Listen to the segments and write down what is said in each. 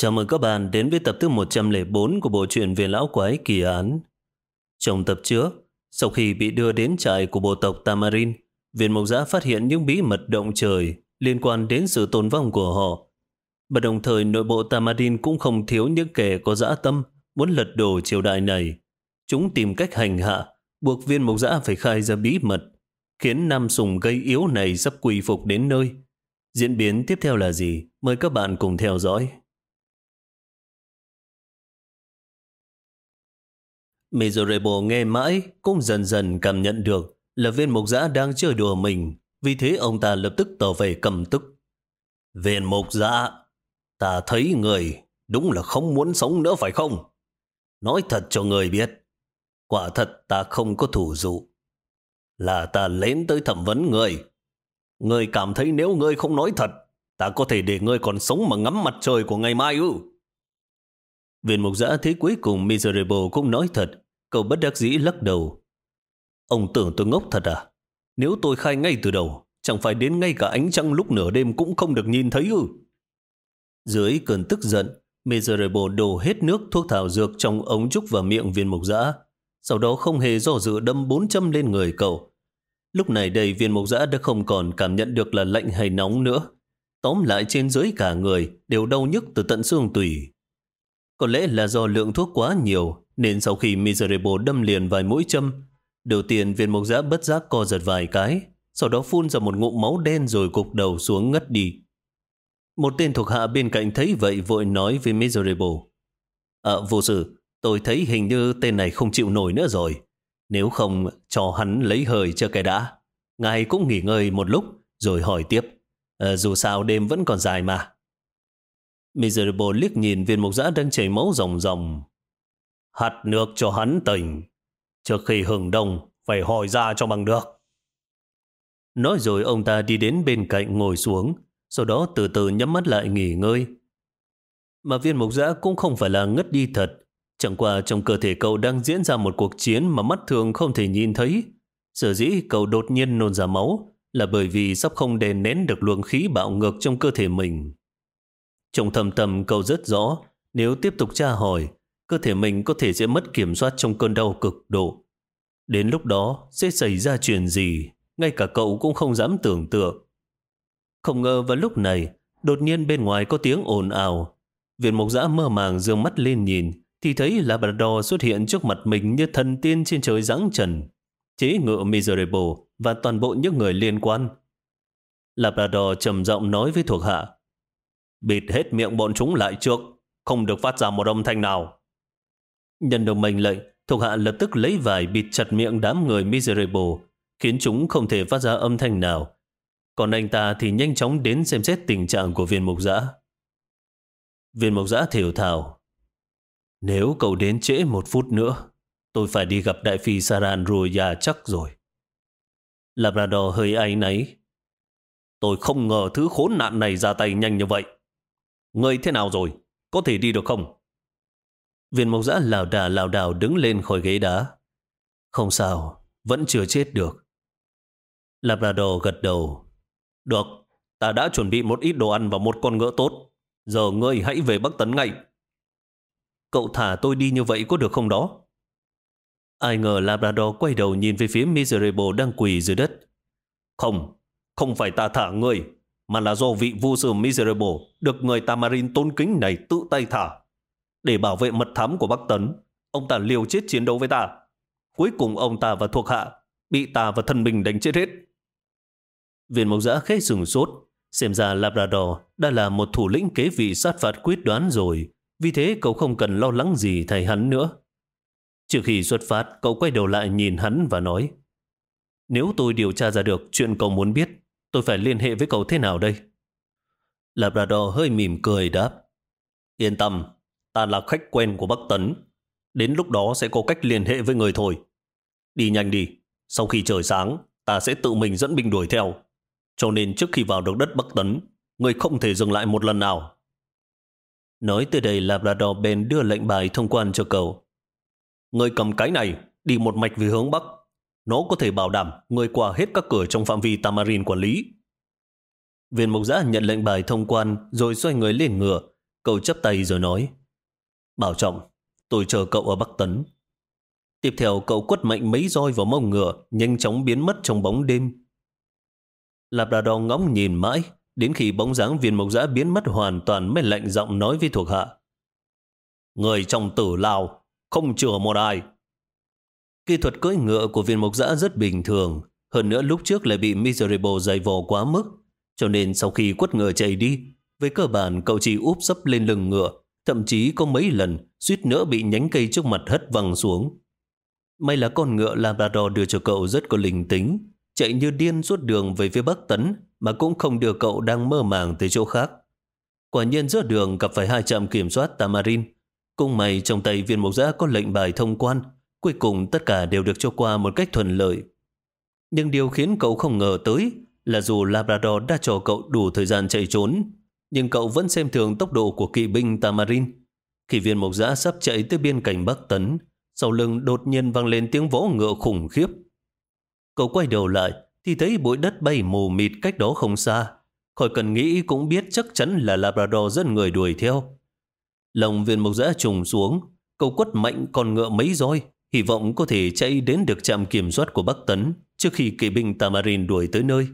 Chào mừng các bạn đến với tập thứ 104 của bộ truyện viên lão quái kỳ án. Trong tập trước, sau khi bị đưa đến trại của bộ tộc Tamarin, viên mộc giã phát hiện những bí mật động trời liên quan đến sự tồn vong của họ. Và đồng thời nội bộ Tamarin cũng không thiếu những kẻ có dã tâm muốn lật đổ triều đại này. Chúng tìm cách hành hạ, buộc viên mộc giã phải khai ra bí mật, khiến Nam Sùng gây yếu này sắp quỳ phục đến nơi. Diễn biến tiếp theo là gì? Mời các bạn cùng theo dõi. Miserable nghe mãi cũng dần dần cảm nhận được là viên mục giã đang chơi đùa mình. Vì thế ông ta lập tức tỏ vẻ cầm tức. Viên mục giã, ta thấy người đúng là không muốn sống nữa phải không? Nói thật cho người biết, quả thật ta không có thủ dụ. Là ta lén tới thẩm vấn người. Người cảm thấy nếu người không nói thật, ta có thể để người còn sống mà ngắm mặt trời của ngày mai ư. Viên mục giã thế cuối cùng Miserable cũng nói thật, cậu bất đắc dĩ lắc đầu. Ông tưởng tôi ngốc thật à? Nếu tôi khai ngay từ đầu, chẳng phải đến ngay cả ánh trăng lúc nửa đêm cũng không được nhìn thấy ư? Dưới cơn tức giận, Miserable đổ hết nước thuốc thảo dược trong ống trúc vào miệng viên mục giã. Sau đó không hề do dự đâm bốn châm lên người cậu. Lúc này đây viên mục giã đã không còn cảm nhận được là lạnh hay nóng nữa. Tóm lại trên dưới cả người đều đau nhức từ tận xương tủy. Có lẽ là do lượng thuốc quá nhiều, nên sau khi Miserable đâm liền vài mũi châm, đầu tiên viên mộc giã bất giác co giật vài cái, sau đó phun ra một ngụm máu đen rồi cục đầu xuống ngất đi. Một tên thuộc hạ bên cạnh thấy vậy vội nói với Miserable. À, vô sự, tôi thấy hình như tên này không chịu nổi nữa rồi. Nếu không, cho hắn lấy hơi cho cái đã. Ngài cũng nghỉ ngơi một lúc, rồi hỏi tiếp. À, dù sao đêm vẫn còn dài mà. Miserable liếc nhìn viên mục giã đang chảy máu ròng ròng. Hạt nước cho hắn tỉnh. Trước khi hừng đông, phải hỏi ra cho bằng được. Nói rồi ông ta đi đến bên cạnh ngồi xuống, sau đó từ từ nhắm mắt lại nghỉ ngơi. Mà viên mục giã cũng không phải là ngất đi thật. Chẳng qua trong cơ thể cậu đang diễn ra một cuộc chiến mà mắt thường không thể nhìn thấy. Sở dĩ cậu đột nhiên nôn ra máu là bởi vì sắp không đè nén được luồng khí bạo ngược trong cơ thể mình. Trong thầm tầm cậu rất rõ, nếu tiếp tục tra hỏi, cơ thể mình có thể sẽ mất kiểm soát trong cơn đau cực độ. Đến lúc đó sẽ xảy ra chuyện gì, ngay cả cậu cũng không dám tưởng tượng. Không ngờ vào lúc này, đột nhiên bên ngoài có tiếng ồn ào. Viện mộc giã mơ màng dương mắt lên nhìn, thì thấy Labrador xuất hiện trước mặt mình như thần tiên trên trời giáng trần, chế ngựa Miserable và toàn bộ những người liên quan. Labrador trầm giọng nói với thuộc hạ, Bịt hết miệng bọn chúng lại trước, không được phát ra một âm thanh nào. Nhân được mệnh lệnh, thuộc hạ lập tức lấy vải bịt chặt miệng đám người Miserable, khiến chúng không thể phát ra âm thanh nào. Còn anh ta thì nhanh chóng đến xem xét tình trạng của viên mục giã. Viên mục giã thiểu thảo. Nếu cậu đến trễ một phút nữa, tôi phải đi gặp đại phi Saran Ruya chắc rồi. Labrador hơi áy náy. Tôi không ngờ thứ khốn nạn này ra tay nhanh như vậy. Người thế nào rồi? Có thể đi được không? Viên mộc giã lào đà lào đảo đứng lên khỏi ghế đá. Không sao, vẫn chưa chết được. Labrador gật đầu. Được, ta đã chuẩn bị một ít đồ ăn và một con ngựa tốt. Giờ ngươi hãy về Bắc Tấn ngay. Cậu thả tôi đi như vậy có được không đó? Ai ngờ Labrador quay đầu nhìn về phía Miserable đang quỳ dưới đất. Không, không phải ta thả ngươi, mà là do vị vua sư Miserable được người Tamarin tôn kính này tự tay thả. Để bảo vệ mật thám của Bắc Tấn, ông ta liều chết chiến đấu với ta. Cuối cùng ông ta và thuộc hạ bị ta và thần mình đánh chết hết. Viên mộc giã khẽ sừng sốt, xem ra Labrador đã là một thủ lĩnh kế vị sát phạt quyết đoán rồi, vì thế cậu không cần lo lắng gì thay hắn nữa. Trước khi xuất phát, cậu quay đầu lại nhìn hắn và nói Nếu tôi điều tra ra được chuyện cậu muốn biết, Tôi phải liên hệ với cậu thế nào đây? Labrador hơi mỉm cười đáp. Yên tâm, ta là khách quen của Bắc Tấn. Đến lúc đó sẽ có cách liên hệ với người thôi. Đi nhanh đi, sau khi trời sáng, ta sẽ tự mình dẫn binh đuổi theo. Cho nên trước khi vào được đất Bắc Tấn, người không thể dừng lại một lần nào. Nói từ đây Labrador bèn đưa lệnh bài thông quan cho cậu. Người cầm cái này, đi một mạch về hướng Bắc. Nó có thể bảo đảm người qua hết các cửa trong phạm vi Tamarin quản lý. Viên mục giã nhận lệnh bài thông quan rồi xoay người lên ngựa. cậu chấp tay rồi nói. Bảo trọng, tôi chờ cậu ở Bắc Tấn. Tiếp theo cậu quất mạnh mấy roi vào mông ngựa, nhanh chóng biến mất trong bóng đêm. Labrador ngóng nhìn mãi, đến khi bóng dáng viên mộc giã biến mất hoàn toàn mới lạnh giọng nói với thuộc hạ. Người trong tử lao, không chừa một ai. Kỹ thuật cưỡi ngựa của viên mộc giã rất bình thường, hơn nữa lúc trước lại bị Miserable dày vò quá mức, cho nên sau khi quất ngựa chạy đi, về cơ bản cậu chỉ úp sấp lên lưng ngựa, thậm chí có mấy lần suýt nữa bị nhánh cây trước mặt hất văng xuống. May là con ngựa Labrador đưa cho cậu rất có linh tính, chạy như điên suốt đường về phía Bắc Tấn mà cũng không đưa cậu đang mơ màng tới chỗ khác. Quả nhiên giữa đường gặp phải hai trạm kiểm soát Tamarin. Cung mày trong tay viên mộc giã có lệnh bài thông quan, cuối cùng tất cả đều được cho qua một cách thuận lợi. Nhưng điều khiến cậu không ngờ tới là dù Labrador đã cho cậu đủ thời gian chạy trốn, nhưng cậu vẫn xem thường tốc độ của kỵ binh Tamarin. Khi viên mộc giã sắp chạy tới biên cảnh Bắc Tấn, sau lưng đột nhiên vang lên tiếng vỗ ngựa khủng khiếp. Cậu quay đầu lại thì thấy bụi đất bay mù mịt cách đó không xa. Khỏi cần nghĩ cũng biết chắc chắn là Labrador dẫn người đuổi theo. Lòng viên mộc giã trùng xuống, cậu quất mạnh con ngựa mấy roi, hy vọng có thể chạy đến được trạm kiểm soát của Bắc Tấn trước khi kỵ binh Tamarin đuổi tới nơi.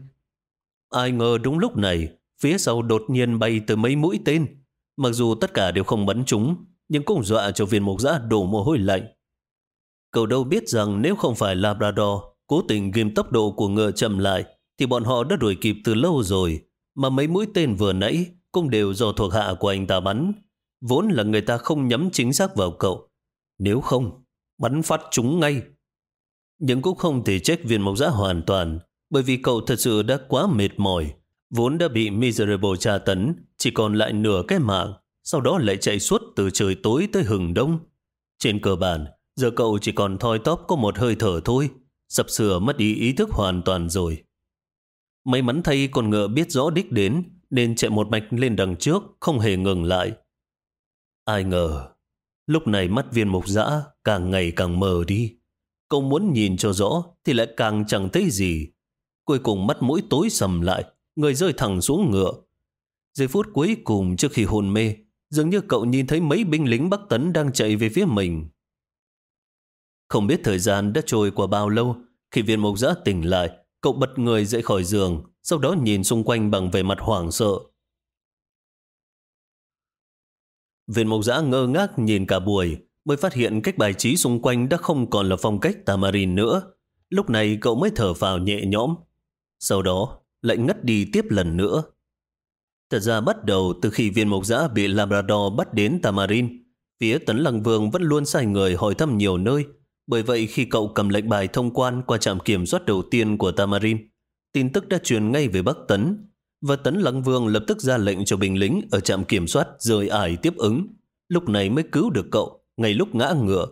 Ai ngờ đúng lúc này, phía sau đột nhiên bay tới mấy mũi tên. Mặc dù tất cả đều không bắn chúng, nhưng cũng dọa cho viên mộc giã đổ mồ hôi lạnh. Cậu đâu biết rằng nếu không phải Labrador cố tình ghim tốc độ của ngựa chậm lại, thì bọn họ đã đuổi kịp từ lâu rồi, mà mấy mũi tên vừa nãy cũng đều do thuộc hạ của anh ta bắn. Vốn là người ta không nhắm chính xác vào cậu. Nếu không, bắn phát chúng ngay. Nhưng cũng không thể trách viên mộc giã hoàn toàn, bởi vì cậu thật sự đã quá mệt mỏi. Vốn đã bị Miserable tra tấn, chỉ còn lại nửa cái mạng, sau đó lại chạy suốt từ trời tối tới hừng đông. Trên cơ bản, giờ cậu chỉ còn thoi tóp có một hơi thở thôi, sập sửa mất đi ý thức hoàn toàn rồi. May mắn thay con ngựa biết rõ đích đến, nên chạy một mạch lên đằng trước, không hề ngừng lại. Ai ngờ, lúc này mắt viên mục dã càng ngày càng mờ đi. Cậu muốn nhìn cho rõ thì lại càng chẳng thấy gì. Cuối cùng mắt mũi tối sầm lại, người rơi thẳng xuống ngựa. Giây phút cuối cùng trước khi hôn mê, dường như cậu nhìn thấy mấy binh lính Bắc Tấn đang chạy về phía mình. Không biết thời gian đã trôi qua bao lâu, khi viên mộc giã tỉnh lại, cậu bật người dậy khỏi giường, sau đó nhìn xung quanh bằng vẻ mặt hoảng sợ. Viên mộc giã ngơ ngác nhìn cả buổi, mới phát hiện cách bài trí xung quanh đã không còn là phong cách tamarin nữa. Lúc này cậu mới thở vào nhẹ nhõm. Sau đó, lại ngất đi tiếp lần nữa. Thật ra bắt đầu từ khi viên mộc giã bị Labrador bắt đến Tamarin, phía Tấn Lăng Vương vẫn luôn sai người hỏi thăm nhiều nơi, bởi vậy khi cậu cầm lệnh bài thông quan qua trạm kiểm soát đầu tiên của Tamarin, tin tức đã truyền ngay về Bắc Tấn, và Tấn Lăng Vương lập tức ra lệnh cho binh lính ở trạm kiểm soát rời ải tiếp ứng, lúc này mới cứu được cậu, ngay lúc ngã ngựa.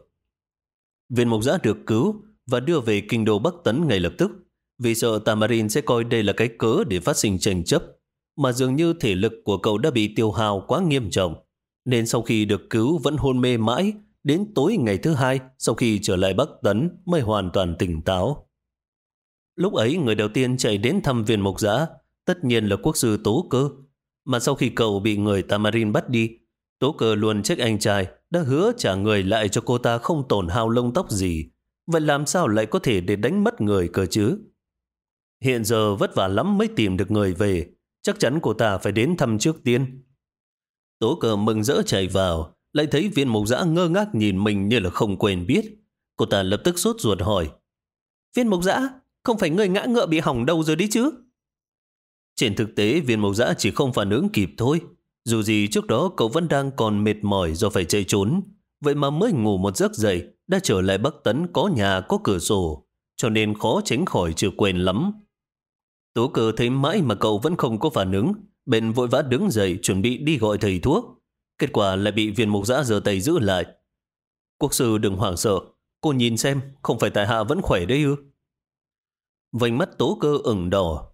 Viên mộc giã được cứu và đưa về kinh đô Bắc Tấn ngay lập tức, vì sợ Tamarin sẽ coi đây là cái cớ để phát sinh tranh chấp, mà dường như thể lực của cậu đã bị tiêu hao quá nghiêm trọng, nên sau khi được cứu vẫn hôn mê mãi Đến tối ngày thứ hai, sau khi trở lại Bắc Tấn, mới hoàn toàn tỉnh táo. Lúc ấy, người đầu tiên chạy đến thăm viên mục giã, tất nhiên là quốc sư Tố Cơ. Mà sau khi cậu bị người Tamarin bắt đi, Tố Cơ luôn trách anh trai, đã hứa trả người lại cho cô ta không tổn hao lông tóc gì. Vậy làm sao lại có thể để đánh mất người cơ chứ? Hiện giờ vất vả lắm mới tìm được người về, chắc chắn cô ta phải đến thăm trước tiên. Tố Cơ mừng rỡ chạy vào, lại thấy viên mục giã ngơ ngác nhìn mình như là không quen biết. Cô ta lập tức sốt ruột hỏi. Viên mục giã, không phải người ngã ngựa bị hỏng đâu rồi đi chứ? Trên thực tế, viên mộc dã chỉ không phản ứng kịp thôi. Dù gì trước đó cậu vẫn đang còn mệt mỏi do phải chạy trốn. Vậy mà mới ngủ một giấc dậy, đã trở lại Bắc Tấn có nhà có cửa sổ, cho nên khó tránh khỏi chưa quên lắm. Tố cơ thấy mãi mà cậu vẫn không có phản ứng, bên vội vã đứng dậy chuẩn bị đi gọi thầy thuốc. Kết quả lại bị viên mục giã giơ tay giữ lại. Quốc sư đừng hoảng sợ. Cô nhìn xem, không phải tại hạ vẫn khỏe đấy ư? Vành mắt tố cơ ửng đỏ.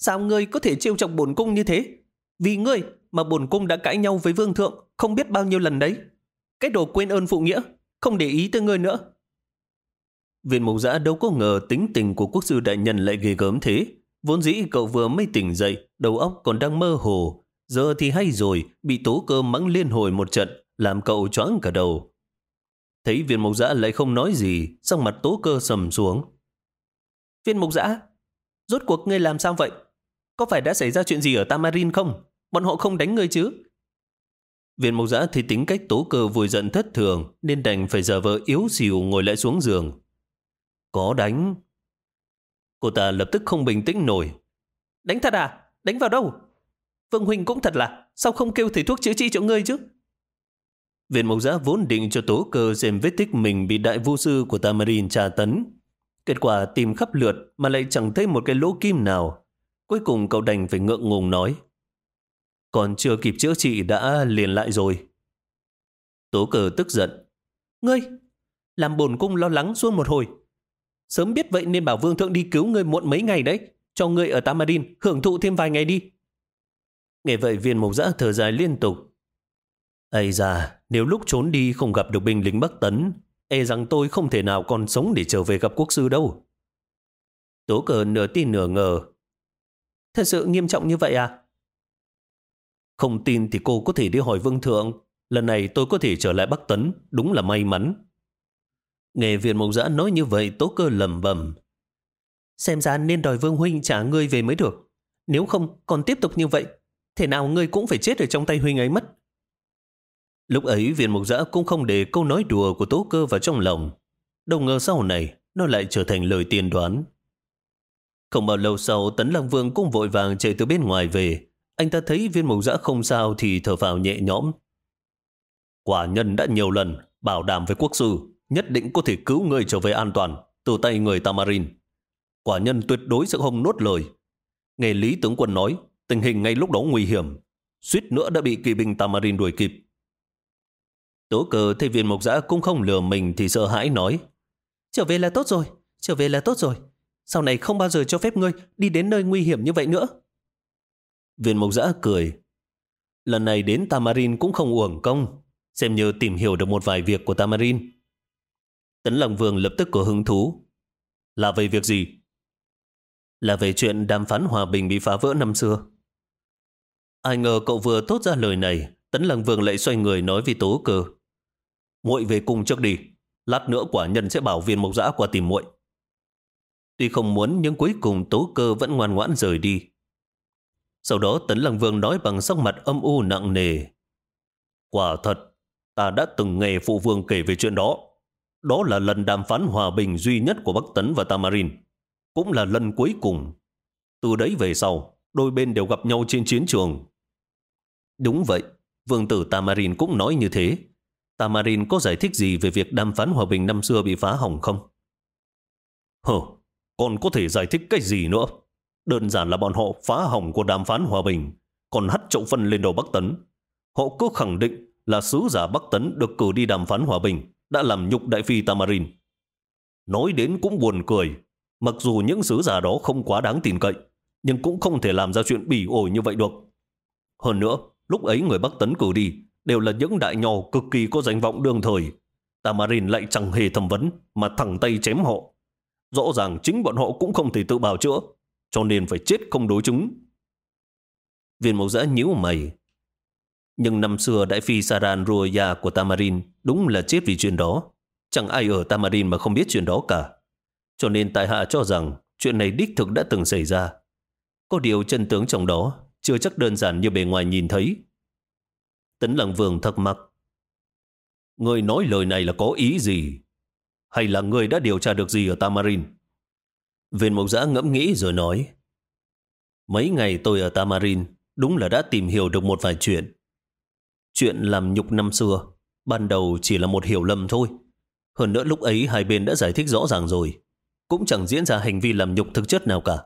Sao ngươi có thể trêu chọc bổn cung như thế? Vì ngươi mà bổn cung đã cãi nhau với vương thượng không biết bao nhiêu lần đấy. Cái đồ quên ơn phụ nghĩa, không để ý tới ngươi nữa. Viên mục giã đâu có ngờ tính tình của quốc sư đại nhân lại ghê gớm thế. Vốn dĩ cậu vừa mới tỉnh dậy, đầu óc còn đang mơ hồ, Giờ thì hay rồi, bị tố cơ mắng liên hồi một trận, làm cậu choáng cả đầu. Thấy viên mục giã lại không nói gì, sắc mặt tố cơ sầm xuống. Viên mục giã, rốt cuộc ngươi làm sao vậy? Có phải đã xảy ra chuyện gì ở Tamarin không? Bọn họ không đánh ngươi chứ? Viên Mộc giã thì tính cách tố cơ vùi giận thất thường nên đành phải giờ vờ yếu xìu ngồi lại xuống giường. Có đánh. Cô ta lập tức không bình tĩnh nổi. Đánh thật à? Đánh vào đâu? Vương Huynh cũng thật là, sao không kêu thầy thuốc chữa trị cho ngươi chứ? Viện mộc giã vốn định cho tố cơ xem vết tích mình bị đại vô sư của Tamarin tra tấn. Kết quả tìm khắp lượt mà lại chẳng thấy một cái lỗ kim nào. Cuối cùng cậu đành phải ngượng ngùng nói. Còn chưa kịp chữa trị đã liền lại rồi. Tố cờ tức giận. Ngươi, làm bồn cung lo lắng suốt một hồi. Sớm biết vậy nên bảo vương thượng đi cứu ngươi muộn mấy ngày đấy. Cho ngươi ở Tamarin hưởng thụ thêm vài ngày đi. Nghe vậy viên mộc giã thở dài liên tục. Ây da, nếu lúc trốn đi không gặp được binh lính Bắc Tấn, e rằng tôi không thể nào còn sống để trở về gặp quốc sư đâu. Tố cờ nửa tin nửa ngờ. Thật sự nghiêm trọng như vậy à? Không tin thì cô có thể đi hỏi vương thượng. Lần này tôi có thể trở lại Bắc Tấn, đúng là may mắn. Nghe viên mộc giã nói như vậy tố cơ lầm bầm. Xem ra nên đòi vương huynh trả ngươi về mới được. Nếu không còn tiếp tục như vậy, thể nào ngươi cũng phải chết ở trong tay huynh ấy mất. Lúc ấy viên mục giã cũng không để câu nói đùa của tố cơ vào trong lòng. Đâu ngờ sau này nó lại trở thành lời tiên đoán. Không bao lâu sau Tấn Lăng Vương cũng vội vàng chạy từ bên ngoài về. Anh ta thấy viên Mộc giã không sao thì thở vào nhẹ nhõm. Quả nhân đã nhiều lần bảo đảm với quốc sư nhất định có thể cứu người trở về an toàn từ tay người Tamarin. Quả nhân tuyệt đối sẽ không nuốt lời. Nghe Lý tướng quân nói tình hình ngay lúc đó nguy hiểm. Suýt nữa đã bị kỵ binh Tamarin đuổi kịp. Tố cờ thấy viên mộc giã cũng không lừa mình thì sợ hãi nói. Trở về là tốt rồi, trở về là tốt rồi. Sau này không bao giờ cho phép ngươi đi đến nơi nguy hiểm như vậy nữa. Viên mộc giã cười. Lần này đến Tamarin cũng không uổng công, xem như tìm hiểu được một vài việc của Tamarin. Tấn Lòng Vương lập tức có hứng thú. Là về việc gì? Là về chuyện đàm phán hòa bình bị phá vỡ năm xưa. Ai ngờ cậu vừa thốt ra lời này, Tấn Lăng Vương lại xoay người nói với Tố Cơ muội về cùng trước đi. Lát nữa quả nhân sẽ bảo viên mộc giã qua tìm muội. Tuy không muốn nhưng cuối cùng tố cơ vẫn ngoan ngoãn rời đi. Sau đó Tấn Lăng Vương nói bằng sắc mặt âm u nặng nề. Quả thật, ta đã từng nghe phụ vương kể về chuyện đó. Đó là lần đàm phán hòa bình duy nhất của Bắc Tấn và Tamarin. Cũng là lần cuối cùng. Từ đấy về sau, đôi bên đều gặp nhau trên chiến trường. Đúng vậy, vương tử Tamarin cũng nói như thế. Tamarin có giải thích gì về việc đàm phán hòa bình năm xưa bị phá hỏng không? Hờ, còn có thể giải thích cái gì nữa? Đơn giản là bọn họ phá hỏng của đàm phán hòa bình, còn hắt trọng phân lên đầu Bắc Tấn. Họ cứ khẳng định là sứ giả Bắc Tấn được cử đi đàm phán hòa bình đã làm nhục đại phi Tamarin. Nói đến cũng buồn cười, mặc dù những sứ giả đó không quá đáng tin cậy, nhưng cũng không thể làm ra chuyện bỉ ổi như vậy được. Hơn nữa, lúc ấy người Bắc Tấn cử đi đều là những đại nho cực kỳ có danh vọng đương thời. Tamarin lại chẳng hề thẩm vấn mà thẳng tay chém họ. Rõ ràng chính bọn họ cũng không thể tự bào chữa, cho nên phải chết không đối chứng. Viên mẫu giã nhíu mày. Nhưng năm xưa đại phi Saran Ruya của Tamarin đúng là chết vì chuyện đó. Chẳng ai ở Tamarin mà không biết chuyện đó cả. Cho nên tại hạ cho rằng chuyện này đích thực đã từng xảy ra. Có điều chân tướng trong đó chưa chắc đơn giản như bề ngoài nhìn thấy. Tấn Lăng Vương thắc mắc. Người nói lời này là có ý gì? Hay là người đã điều tra được gì ở Tamarin? Viên mộc giã ngẫm nghĩ rồi nói. Mấy ngày tôi ở Tamarin đúng là đã tìm hiểu được một vài chuyện. Chuyện làm nhục năm xưa ban đầu chỉ là một hiểu lầm thôi. Hơn nữa lúc ấy hai bên đã giải thích rõ ràng rồi. Cũng chẳng diễn ra hành vi làm nhục thực chất nào cả.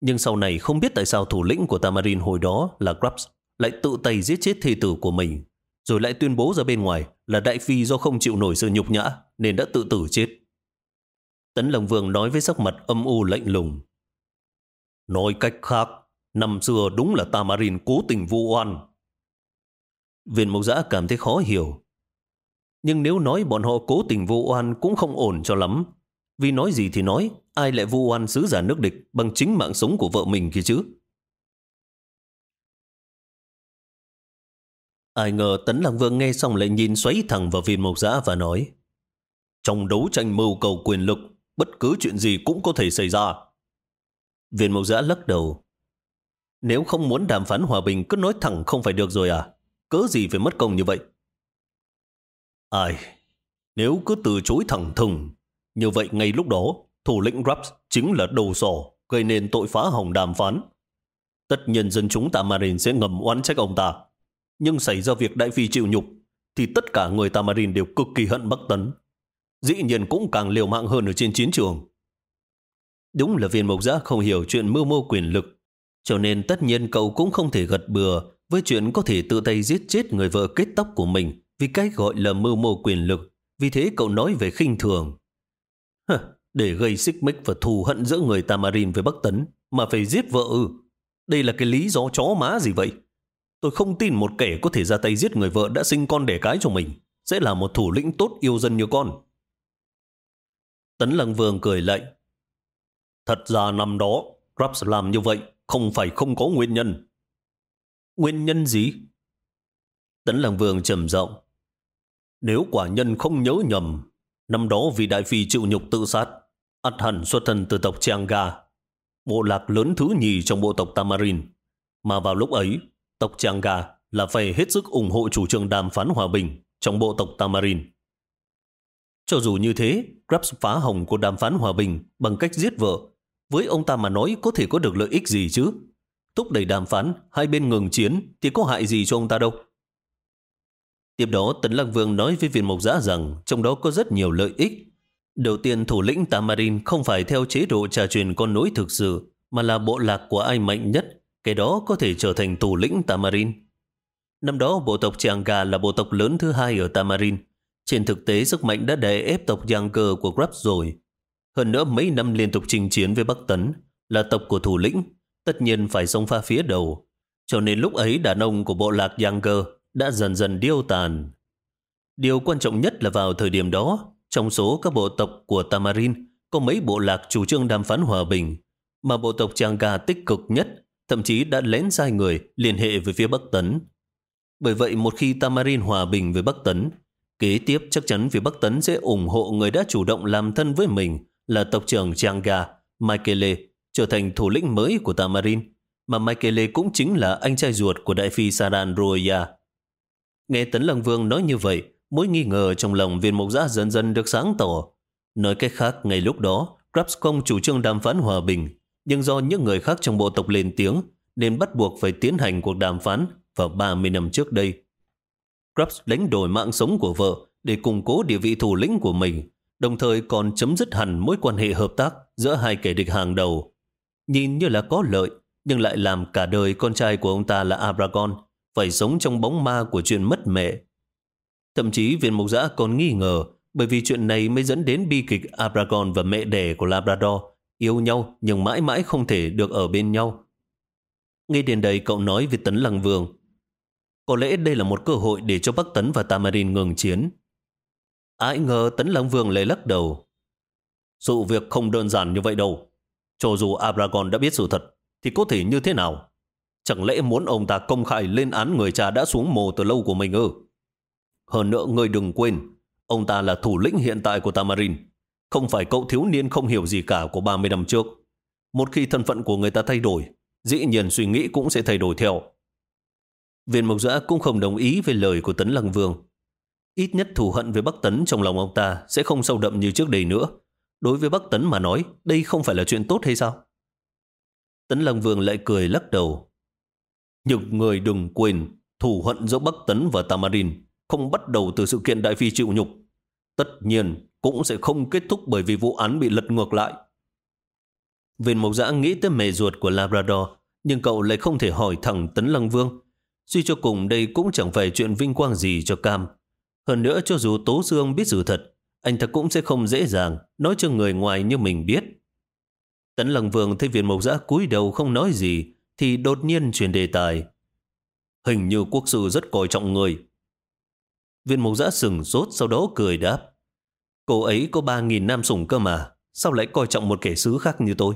Nhưng sau này không biết tại sao thủ lĩnh của Tamarin hồi đó là Grubbs lại tự tay giết chết thê tử của mình, rồi lại tuyên bố ra bên ngoài là đại phi do không chịu nổi sự nhục nhã nên đã tự tử chết. Tấn Long Vương nói với sắc mặt âm u lạnh lùng. Nói cách khác, năm xưa đúng là Tamarin cố tình vu oan. Viên mộc giã cảm thấy khó hiểu. Nhưng nếu nói bọn họ cố tình vu oan cũng không ổn cho lắm. Vì nói gì thì nói, ai lại vu oan sứ giả nước địch bằng chính mạng sống của vợ mình kia chứ? Ai ngờ Tấn Lăng Vương nghe xong lại nhìn xoáy thẳng vào viên mộc giã và nói trong đấu tranh mưu cầu quyền lực, bất cứ chuyện gì cũng có thể xảy ra. Viên mộc giã lắc đầu. Nếu không muốn đàm phán hòa bình cứ nói thẳng không phải được rồi à? Cớ gì phải mất công như vậy? Ai? Nếu cứ từ chối thẳng thừng, như vậy ngay lúc đó, thủ lĩnh Raps chính là đầu sỏ, gây nên tội phá hỏng đàm phán. Tất nhiên dân chúng Tamarin sẽ ngầm oán trách ông ta. Nhưng xảy ra việc đại phi chịu nhục, thì tất cả người Tamarin đều cực kỳ hận Bắc Tấn. Dĩ nhiên cũng càng liều mạng hơn ở trên chiến trường. Đúng là viên mộc giã không hiểu chuyện mưu mô quyền lực, cho nên tất nhiên cậu cũng không thể gật bừa với chuyện có thể tự tay giết chết người vợ kết tóc của mình vì cái gọi là mưu mô quyền lực. Vì thế cậu nói về khinh thường. Hờ, để gây xích mích và thù hận giữa người Tamarin với Bắc Tấn mà phải giết vợ ư. Đây là cái lý do chó má gì vậy? Tôi không tin một kẻ có thể ra tay giết người vợ đã sinh con đẻ cái cho mình sẽ là một thủ lĩnh tốt yêu dân như con. Tấn Lăng Vương cười lạnh. Thật ra năm đó, Raps làm như vậy không phải không có nguyên nhân. Nguyên nhân gì? Tấn Lăng Vương trầm giọng. Nếu quả nhân không nhớ nhầm, năm đó vì đại phi chịu nhục tự sát, ắt hẳn xuất thân từ tộc Chianga, bộ lạc lớn thứ nhì trong bộ tộc Tamarin. Mà vào lúc ấy, tộc Chianga là phải hết sức ủng hộ chủ trương đàm phán hòa bình trong bộ tộc Tamarin. Cho dù như thế, Krabs phá hỏng cuộc đàm phán hòa bình bằng cách giết vợ. Với ông ta mà nói có thể có được lợi ích gì chứ? Thúc đẩy đàm phán, hai bên ngừng chiến thì có hại gì cho ông ta đâu. Tiếp đó Tấn Lăng Vương nói với viên mộc giã rằng trong đó có rất nhiều lợi ích. Đầu tiên thủ lĩnh Tamarin không phải theo chế độ trà truyền con nối thực sự mà là bộ lạc của ai mạnh nhất, cái đó có thể trở thành thủ lĩnh Tamarin. Năm đó bộ tộc Chianga là bộ tộc lớn thứ hai ở Tamarin. Trên thực tế sức mạnh đã đè ép tộc Younger của Grab rồi. Hơn nữa mấy năm liên tục chinh chiến với Bắc Tấn là tộc của thủ lĩnh, tất nhiên phải xông pha phía đầu. Cho nên lúc ấy đàn ông của bộ lạc Younger đã dần dần điêu tàn. Điều quan trọng nhất là vào thời điểm đó, trong số các bộ tộc của Tamarin, có mấy bộ lạc chủ trương đàm phán hòa bình, mà bộ tộc Changa tích cực nhất, thậm chí đã lén sai người liên hệ với phía Bắc Tấn. Bởi vậy một khi Tamarin hòa bình với Bắc Tấn, kế tiếp chắc chắn phía Bắc Tấn sẽ ủng hộ người đã chủ động làm thân với mình là tộc trưởng Changa, Michaele, trở thành thủ lĩnh mới của Tamarin, mà Michaele cũng chính là anh trai ruột của đại phi Saran Roya. Nghe Tấn Lăng Vương nói như vậy, mối nghi ngờ trong lòng viên mục giã dần dần được sáng tỏ. Nói cách khác, ngay lúc đó, Krabscom chủ trương đàm phán hòa bình, nhưng do những người khác trong bộ tộc lên tiếng, nên bắt buộc phải tiến hành cuộc đàm phán vào 30 năm trước đây. Grubbs đánh đổi mạng sống của vợ để củng cố địa vị thủ lĩnh của mình, đồng thời còn chấm dứt hẳn mối quan hệ hợp tác giữa hai kẻ địch hàng đầu. Nhìn như là có lợi, nhưng lại làm cả đời con trai của ông ta là Abragon phải sống trong bóng ma của chuyện mất mẹ. Thậm chí viên mục giã còn nghi ngờ bởi vì chuyện này mới dẫn đến bi kịch Abragon và mẹ đẻ của Labrador yêu nhau nhưng mãi mãi không thể được ở bên nhau. Ngay đến đây cậu nói với Tấn Lăng Vương có lẽ đây là một cơ hội để cho Bắc Tấn và Tamarin ngừng chiến. Ai ngờ Tấn Lăng Vương lại lắc đầu. Sự việc không đơn giản như vậy đâu. Cho dù Abragon đã biết sự thật, thì có thể như thế nào? Chẳng lẽ muốn ông ta công khai lên án người cha đã xuống mồ từ lâu của mình ư? Hơn nữa người đừng quên, ông ta là thủ lĩnh hiện tại của Tamarin. Không phải cậu thiếu niên không hiểu gì cả của 30 năm trước. Một khi thân phận của người ta thay đổi, dĩ nhiên suy nghĩ cũng sẽ thay đổi theo. Viên Mộc Giã cũng không đồng ý về lời của Tấn Lăng Vương. Ít nhất thù hận với Bắc Tấn trong lòng ông ta sẽ không sâu đậm như trước đây nữa. Đối với Bắc Tấn mà nói, đây không phải là chuyện tốt hay sao? Tấn Lăng Vương lại cười lắc đầu. Nhưng người đừng quên, thù hận giữa Bắc Tấn và Tamarin không bắt đầu từ sự kiện Đại Phi chịu nhục. Tất nhiên cũng sẽ không kết thúc bởi vì vụ án bị lật ngược lại. Viên Mộc Giã nghĩ tới mề ruột của Labrador, nhưng cậu lại không thể hỏi thẳng Tấn Lăng Vương. Suy cho cùng đây cũng chẳng phải chuyện vinh quang gì cho Cam. Hơn nữa cho dù Tố Dương biết sự thật, anh ta cũng sẽ không dễ dàng nói cho người ngoài như mình biết. Tấn Lăng Vương thấy viên mộc giã cúi đầu không nói gì, thì đột nhiên chuyển đề tài. Hình như quốc sư rất coi trọng người. Viên Mộc giã sừng sốt sau đó cười đáp. Cô ấy có ba nghìn nam sủng cơ mà, sao lại coi trọng một kẻ sứ khác như tôi?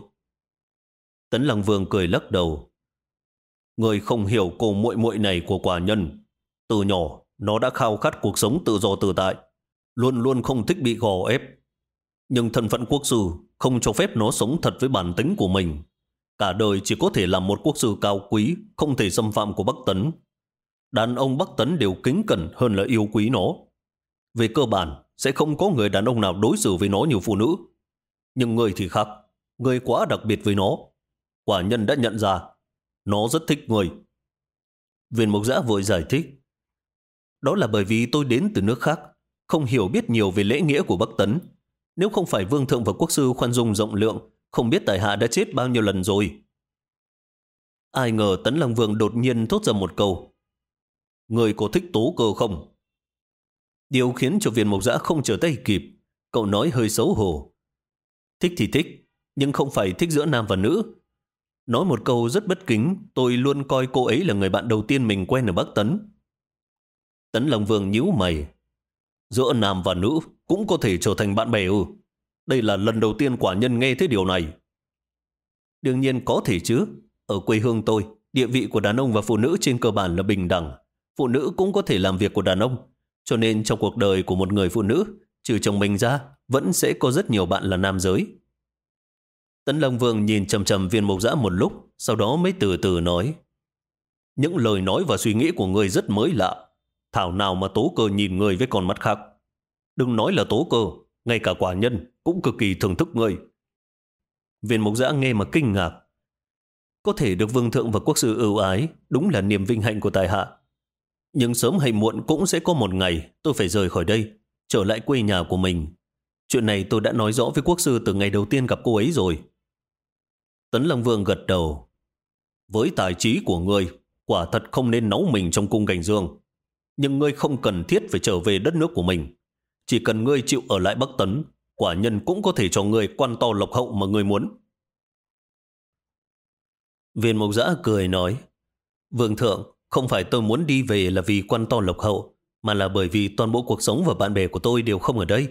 Tấn Lăng Vương cười lắc đầu. Người không hiểu cô muội muội này của quả nhân. Từ nhỏ, nó đã khao khát cuộc sống tự do tự tại, luôn luôn không thích bị gò ép. Nhưng thân phận quốc sư không cho phép nó sống thật với bản tính của mình. Cả đời chỉ có thể làm một quốc sư cao quý, không thể xâm phạm của Bắc Tấn. Đàn ông Bắc Tấn đều kính cẩn hơn là yêu quý nó. Về cơ bản, sẽ không có người đàn ông nào đối xử với nó như phụ nữ. Nhưng người thì khác, người quá đặc biệt với nó. Quả nhân đã nhận ra, nó rất thích người. Viên mục giã vội giải thích. Đó là bởi vì tôi đến từ nước khác, không hiểu biết nhiều về lễ nghĩa của Bắc Tấn. Nếu không phải vương thượng và quốc sư khoan dung rộng lượng, không biết tại hạ đã chết bao nhiêu lần rồi. Ai ngờ Tấn Lăng Vương đột nhiên thốt ra một câu. Người có thích tố cơ không? Điều khiến cho viên mộc giã không trở tay kịp. Cậu nói hơi xấu hổ. Thích thì thích, nhưng không phải thích giữa nam và nữ. Nói một câu rất bất kính, tôi luôn coi cô ấy là người bạn đầu tiên mình quen ở Bắc Tấn. Tấn Long Vương nhíu mày. Giữa nam và nữ cũng có thể trở thành bạn bè ư. Đây là lần đầu tiên quả nhân nghe thấy điều này. Đương nhiên có thể chứ. Ở quê hương tôi, địa vị của đàn ông và phụ nữ trên cơ bản là bình đẳng. Phụ nữ cũng có thể làm việc của đàn ông. Cho nên trong cuộc đời của một người phụ nữ, trừ chồng mình ra, vẫn sẽ có rất nhiều bạn là nam giới. Tấn Long Vương nhìn chầm chầm viên mộc dã một lúc, sau đó mới từ từ nói. Những lời nói và suy nghĩ của người rất mới lạ. Thảo nào mà tố cơ nhìn người với con mắt khác. Đừng nói là tố cơ, ngay cả quả nhân cũng cực kỳ thưởng thức người. Viên mộc dã nghe mà kinh ngạc. Có thể được vương thượng và quốc sư ưu ái, đúng là niềm vinh hạnh của tài hạ. Nhưng sớm hay muộn cũng sẽ có một ngày tôi phải rời khỏi đây, trở lại quê nhà của mình. Chuyện này tôi đã nói rõ với quốc sư từ ngày đầu tiên gặp cô ấy rồi. Tấn Long Vương gật đầu. Với tài trí của ngươi, quả thật không nên nấu mình trong cung cảnh dương. Nhưng ngươi không cần thiết phải trở về đất nước của mình. Chỉ cần ngươi chịu ở lại Bắc Tấn, quả nhân cũng có thể cho ngươi quan to lộc hậu mà ngươi muốn. Viên mộc giã cười nói, Vương thượng, không phải tôi muốn đi về là vì quan to lộc hậu, mà là bởi vì toàn bộ cuộc sống và bạn bè của tôi đều không ở đây.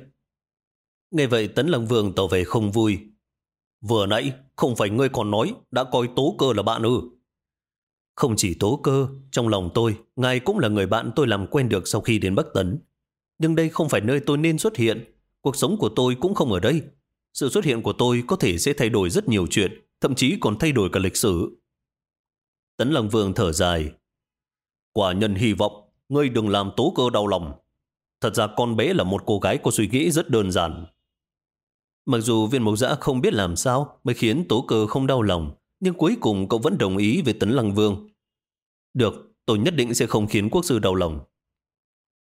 Nghe vậy Tấn Lăng Vương tỏ về không vui. Vừa nãy, không phải ngươi còn nói đã coi tố cơ là bạn ư. Không chỉ tố cơ, trong lòng tôi, ngài cũng là người bạn tôi làm quen được sau khi đến Bắc Tấn. Nhưng đây không phải nơi tôi nên xuất hiện. Cuộc sống của tôi cũng không ở đây. Sự xuất hiện của tôi có thể sẽ thay đổi rất nhiều chuyện, thậm chí còn thay đổi cả lịch sử. Tấn Lăng Vương thở dài. Quả nhân hy vọng, ngươi đừng làm tố cơ đau lòng. Thật ra con bé là một cô gái có suy nghĩ rất đơn giản. Mặc dù viên mộc giã không biết làm sao mới khiến tố cơ không đau lòng, nhưng cuối cùng cậu vẫn đồng ý với Tấn Lăng Vương. Được, tôi nhất định sẽ không khiến quốc sư đau lòng.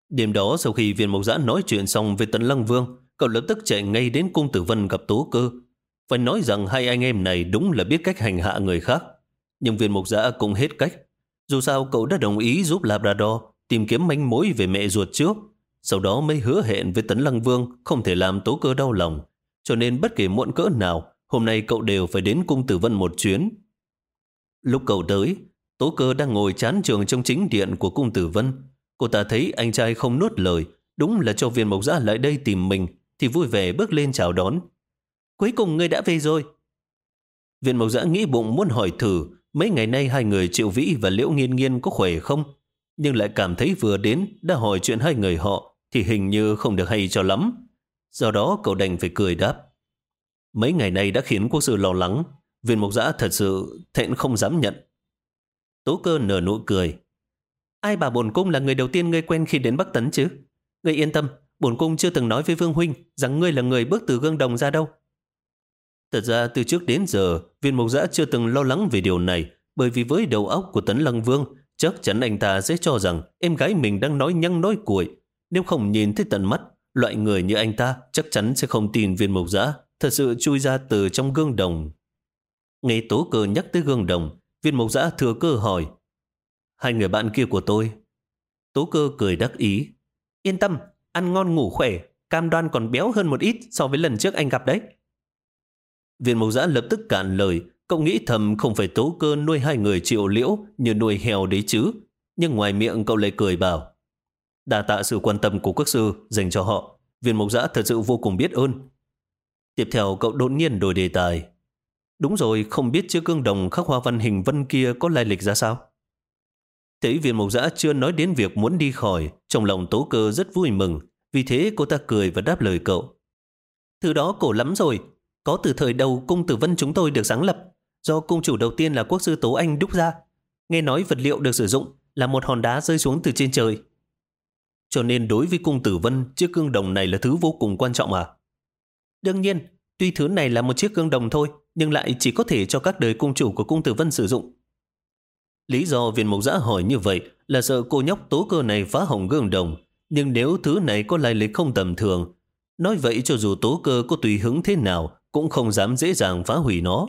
Đêm đó sau khi viên mộc giã nói chuyện xong với Tấn Lăng Vương, cậu lập tức chạy ngay đến cung tử vân gặp tố cơ. Phải nói rằng hai anh em này đúng là biết cách hành hạ người khác. Nhưng viên mộc giã cũng hết cách. Dù sao cậu đã đồng ý giúp Labrador tìm kiếm manh mối về mẹ ruột trước. Sau đó mới hứa hẹn với Tấn Lăng Vương không thể làm tố cơ đau lòng. Cho nên bất kể muộn cỡ nào, hôm nay cậu đều phải đến cung tử vân một chuyến. Lúc cậu tới, tố cơ đang ngồi chán trường trong chính điện của cung tử vân. Cô ta thấy anh trai không nuốt lời, đúng là cho viên mộc giã lại đây tìm mình, thì vui vẻ bước lên chào đón. Cuối cùng ngươi đã về rồi. Viên mộc giã nghĩ bụng muốn hỏi thử mấy ngày nay hai người triệu vĩ và liễu nghiên nghiên có khỏe không, nhưng lại cảm thấy vừa đến đã hỏi chuyện hai người họ thì hình như không được hay cho lắm. Do đó cậu đành phải cười đáp. Mấy ngày nay đã khiến quốc sư lo lắng, viên mục giã thật sự thẹn không dám nhận. Tố cơ nở nụ cười. Ai bảo bổn cung là người đầu tiên ngươi quen khi đến Bắc Tấn chứ? Ngươi yên tâm, bổn cung chưa từng nói với Vương Huynh rằng ngươi là người bước từ gương đồng ra đâu. Thật ra từ trước đến giờ, viên mục giã chưa từng lo lắng về điều này, bởi vì với đầu óc của Tấn Lăng Vương, chắc chắn anh ta sẽ cho rằng em gái mình đang nói nhăng nói cuội. Nếu không nhìn thấy tận mắt, loại người như anh ta chắc chắn sẽ không tin viên mục giã thật sự chui ra từ trong gương đồng. Nghe tố cơ nhắc tới gương đồng, viên mục giã thừa cơ hỏi. Hai người bạn kia của tôi. Tố cơ cười đắc ý. Yên tâm, ăn ngon ngủ khỏe, cam đoan còn béo hơn một ít so với lần trước anh gặp đấy. Viên mục giã lập tức cạn lời, cậu nghĩ thầm không phải tố cơ nuôi hai người triệu liễu như nuôi heo đấy chứ. Nhưng ngoài miệng cậu lại cười bảo. Đà tạ sự quan tâm của quốc sư dành cho họ. Viên mộc giã thật sự vô cùng biết ơn. Tiếp theo cậu đột nhiên đổi đề tài. Đúng rồi, không biết chiếc gương đồng khắc hoa văn hình vân kia có lai lịch ra sao? Thấy viên mộc giã chưa nói đến việc muốn đi khỏi, trong lòng tố cơ rất vui mừng, vì thế cô ta cười và đáp lời cậu. Thứ đó cổ lắm rồi, có từ thời đầu cung tử vân chúng tôi được sáng lập, do cung chủ đầu tiên là quốc sư Tố Anh đúc ra. Nghe nói vật liệu được sử dụng là một hòn đá rơi xuống từ trên trời. Cho nên đối với cung tử vân, chiếc gương đồng này là thứ vô cùng quan trọng à? Đương nhiên, tuy thứ này là một chiếc gương đồng thôi, nhưng lại chỉ có thể cho các đời cung chủ của cung tử vân sử dụng. Lý do viên mộc giã hỏi như vậy là sợ cô nhóc tố cơ này phá hỏng gương đồng. Nhưng nếu thứ này có lai lịch không tầm thường, nói vậy cho dù tố cơ có tùy hứng thế nào cũng không dám dễ dàng phá hủy nó.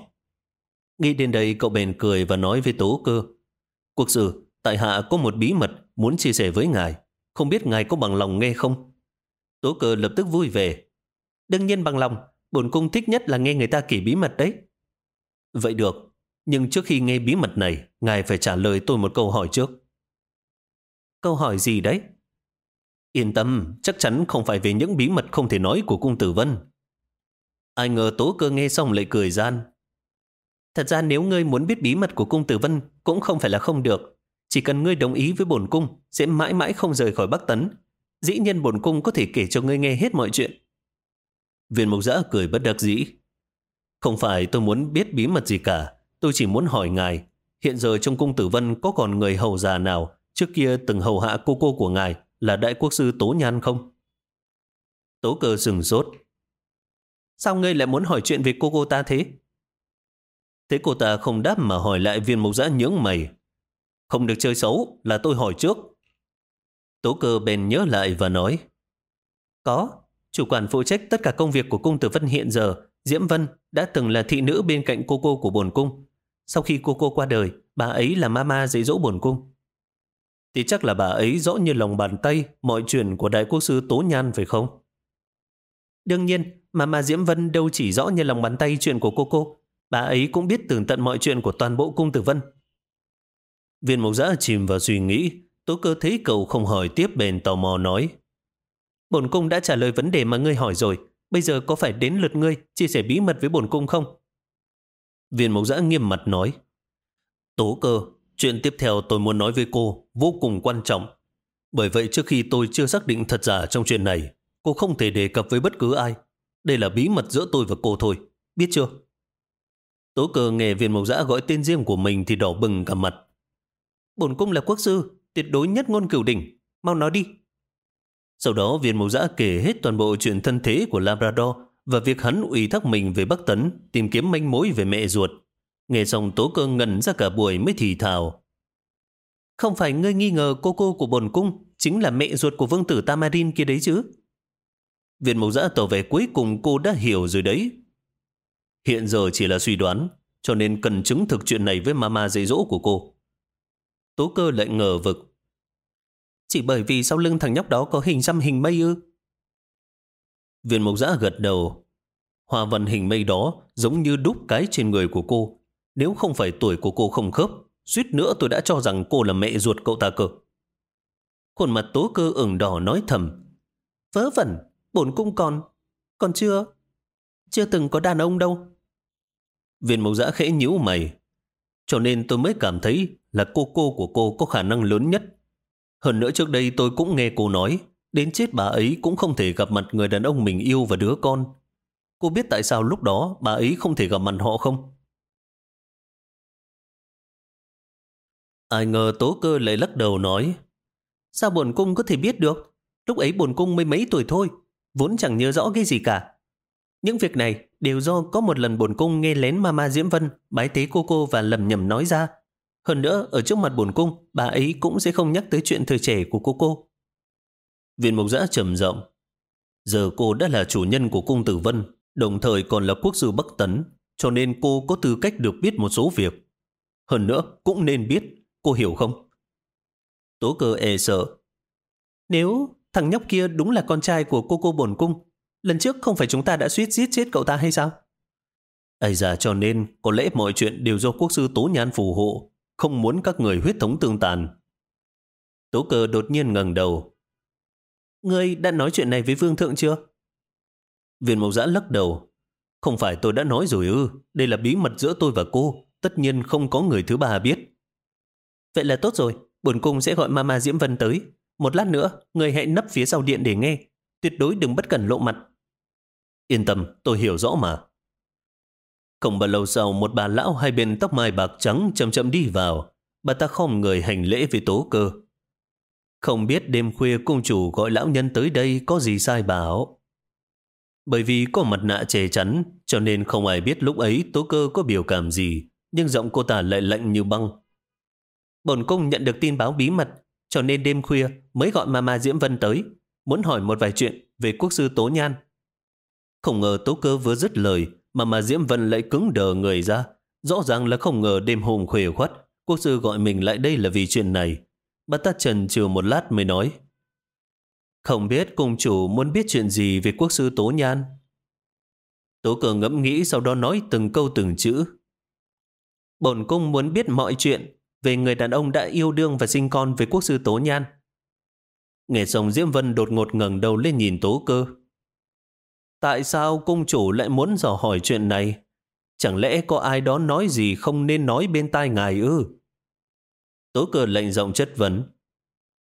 Nghĩ đến đây cậu bèn cười và nói với tố cơ. Quốc sự tại hạ có một bí mật muốn chia sẻ với ngài. Không biết ngài có bằng lòng nghe không? Tố cơ lập tức vui vẻ. Đương nhiên bằng lòng, bổn cung thích nhất là nghe người ta kể bí mật đấy. Vậy được, nhưng trước khi nghe bí mật này, ngài phải trả lời tôi một câu hỏi trước. Câu hỏi gì đấy? Yên tâm, chắc chắn không phải về những bí mật không thể nói của cung tử vân. Ai ngờ tố cơ nghe xong lại cười gian. Thật ra nếu ngươi muốn biết bí mật của cung tử vân cũng không phải là không được. Chỉ cần ngươi đồng ý với bổn cung sẽ mãi mãi không rời khỏi Bắc Tấn. Dĩ nhiên bổn cung có thể kể cho ngươi nghe hết mọi chuyện. Viên mộc giã cười bất đắc dĩ. Không phải tôi muốn biết bí mật gì cả. Tôi chỉ muốn hỏi ngài, hiện giờ trong cung tử vân có còn người hầu già nào trước kia từng hầu hạ cô cô của ngài là đại quốc sư Tố Nhan không? Tố cơ sừng sốt. Sao ngươi lại muốn hỏi chuyện về cô cô ta thế? Thế cô ta không đáp mà hỏi lại viên mộc giã nhướng mày. Không được chơi xấu, là tôi hỏi trước. Tố cơ bèn nhớ lại và nói. Có, chủ quản phụ trách tất cả công việc của cung tử vân hiện giờ, Diễm Vân đã từng là thị nữ bên cạnh cô cô của bồn cung. Sau khi cô cô qua đời, bà ấy là mama dạy dỗ bổn cung. Thì chắc là bà ấy rõ như lòng bàn tay mọi chuyện của đại quốc sư Tố Nhan phải không? Đương nhiên, mama Diễm Vân đâu chỉ rõ như lòng bàn tay chuyện của cô cô. Bà ấy cũng biết tường tận mọi chuyện của toàn bộ cung tử vân. Viên mộc giã chìm vào suy nghĩ, tố cơ thấy cậu không hỏi tiếp bền tò mò nói. Bổn cung đã trả lời vấn đề mà ngươi hỏi rồi, bây giờ có phải đến lượt ngươi chia sẻ bí mật với bổn cung không? Viên mộc giã nghiêm mặt nói. Tố cơ, chuyện tiếp theo tôi muốn nói với cô vô cùng quan trọng. Bởi vậy trước khi tôi chưa xác định thật giả trong chuyện này, cô không thể đề cập với bất cứ ai. Đây là bí mật giữa tôi và cô thôi, biết chưa? Tố cơ nghe viên mộc giã gọi tên riêng của mình thì đỏ bừng cả mặt. Bổn cung là quốc sư, tuyệt đối nhất ngôn cửu đỉnh. Mau nói đi. Sau đó viên mộc giã kể hết toàn bộ chuyện thân thế của Labrador và việc hắn ủy thác mình về Bắc Tấn tìm kiếm manh mối về mẹ ruột. Nghe xong tố cơ ngẩn ra cả buổi mới thì thào. Không phải ngươi nghi ngờ cô cô của bồn cung chính là mẹ ruột của vương tử Tamarin kia đấy chứ? Viên mộc giã tỏ vẻ cuối cùng cô đã hiểu rồi đấy. Hiện giờ chỉ là suy đoán, cho nên cần chứng thực chuyện này với mama dạy dỗ của cô. Tố cơ lại ngờ vực. Chỉ bởi vì sau lưng thằng nhóc đó có hình xăm hình mây ư? Viên mộc giã gật đầu. Hoa văn hình mây đó giống như đúc cái trên người của cô. Nếu không phải tuổi của cô không khớp, suýt nữa tôi đã cho rằng cô là mẹ ruột cậu ta cơ. Khuôn mặt tố cơ ửng đỏ nói thầm. Vớ vẩn, bổn cung còn, còn chưa, chưa từng có đàn ông đâu. Viên mộc giã khẽ nhíu mày. Cho nên tôi mới cảm thấy là cô cô của cô có khả năng lớn nhất. Hơn nữa trước đây tôi cũng nghe cô nói Đến chết bà ấy cũng không thể gặp mặt người đàn ông mình yêu và đứa con. Cô biết tại sao lúc đó bà ấy không thể gặp mặt họ không? Ai ngờ tố cơ lại lắc đầu nói Sao bổn cung có thể biết được? Lúc ấy bổn cung mới mấy tuổi thôi, vốn chẳng nhớ rõ cái gì cả. Những việc này đều do có một lần bổn cung nghe lén Mama Diễm Vân bái tế cô cô và lầm nhầm nói ra. Hơn nữa, ở trước mặt bổn cung, bà ấy cũng sẽ không nhắc tới chuyện thời trẻ của cô cô. Viện mục giã trầm rộng. Giờ cô đã là chủ nhân của cung tử vân, đồng thời còn là quốc sư Bắc Tấn, cho nên cô có tư cách được biết một số việc. Hơn nữa, cũng nên biết, cô hiểu không? Tố cơ e sợ. Nếu thằng nhóc kia đúng là con trai của cô cô bổn cung, lần trước không phải chúng ta đã suýt giết chết cậu ta hay sao? Ây ra cho nên, có lẽ mọi chuyện đều do quốc sư Tố Nhan phù hộ, không muốn các người huyết thống tương tàn. Tố cơ đột nhiên ngẩng đầu, Ngươi đã nói chuyện này với Vương Thượng chưa? Viên mộc giã lắc đầu. Không phải tôi đã nói rồi ư, đây là bí mật giữa tôi và cô, tất nhiên không có người thứ ba biết. Vậy là tốt rồi, Bổn cung sẽ gọi Mama Diễm Vân tới. Một lát nữa, người hãy nấp phía sau điện để nghe. Tuyệt đối đừng bất cẩn lộ mặt. Yên tâm, tôi hiểu rõ mà. Không bao lâu sau, một bà lão hai bên tóc mai bạc trắng chậm chậm đi vào. Bà ta không người hành lễ với tố cơ. Không biết đêm khuya cung chủ gọi lão nhân tới đây có gì sai bảo. Bởi vì có mặt nạ che chắn, cho nên không ai biết lúc ấy tố cơ có biểu cảm gì, nhưng giọng cô ta lại lạnh như băng. Bổn cung nhận được tin báo bí mật, cho nên đêm khuya mới gọi Mama Diễm Vân tới, muốn hỏi một vài chuyện về quốc sư Tố Nhan. Không ngờ tố cơ vừa dứt lời, mà mà Diễm Vân lại cứng đờ người ra. Rõ ràng là không ngờ đêm hôm khuya khuất, quốc sư gọi mình lại đây là vì chuyện này. Bà ta trần trừ một lát mới nói. Không biết cung chủ muốn biết chuyện gì về quốc sư Tố Nhan. Tố cơ ngẫm nghĩ sau đó nói từng câu từng chữ. Bổn cung muốn biết mọi chuyện về người đàn ông đã yêu đương và sinh con với quốc sư Tố Nhan. Nghe xong Diễm Vân đột ngột ngẩng đầu lên nhìn Tố Cơ. Tại sao cung chủ lại muốn dò hỏi chuyện này? Chẳng lẽ có ai đó nói gì không nên nói bên tai ngài ư? Tố cờ lệnh giọng chất vấn.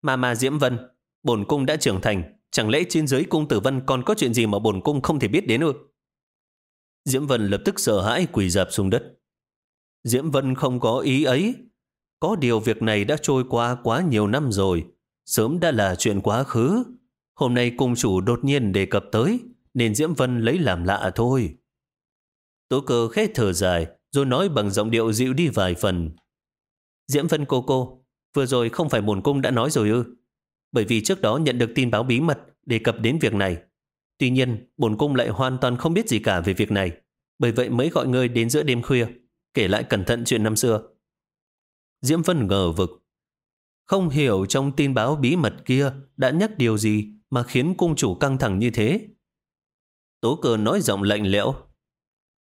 Mà mà Diễm Vân, bổn cung đã trưởng thành, chẳng lẽ trên dưới cung tử vân còn có chuyện gì mà bổn cung không thể biết đến ư? Diễm Vân lập tức sợ hãi quỳ dạp xuống đất. Diễm Vân không có ý ấy, có điều việc này đã trôi qua quá nhiều năm rồi, sớm đã là chuyện quá khứ. Hôm nay cung chủ đột nhiên đề cập tới, nên Diễm Vân lấy làm lạ thôi. Tố cơ khét thở dài, rồi nói bằng giọng điệu dịu đi vài phần. Diễm Vân cô cô, vừa rồi không phải bổn cung đã nói rồi ư. Bởi vì trước đó nhận được tin báo bí mật đề cập đến việc này. Tuy nhiên, bổn cung lại hoàn toàn không biết gì cả về việc này. Bởi vậy mới gọi ngươi đến giữa đêm khuya, kể lại cẩn thận chuyện năm xưa. Diễm Vân ngờ vực. Không hiểu trong tin báo bí mật kia đã nhắc điều gì mà khiến cung chủ căng thẳng như thế. Tố cơ nói giọng lạnh lẽo.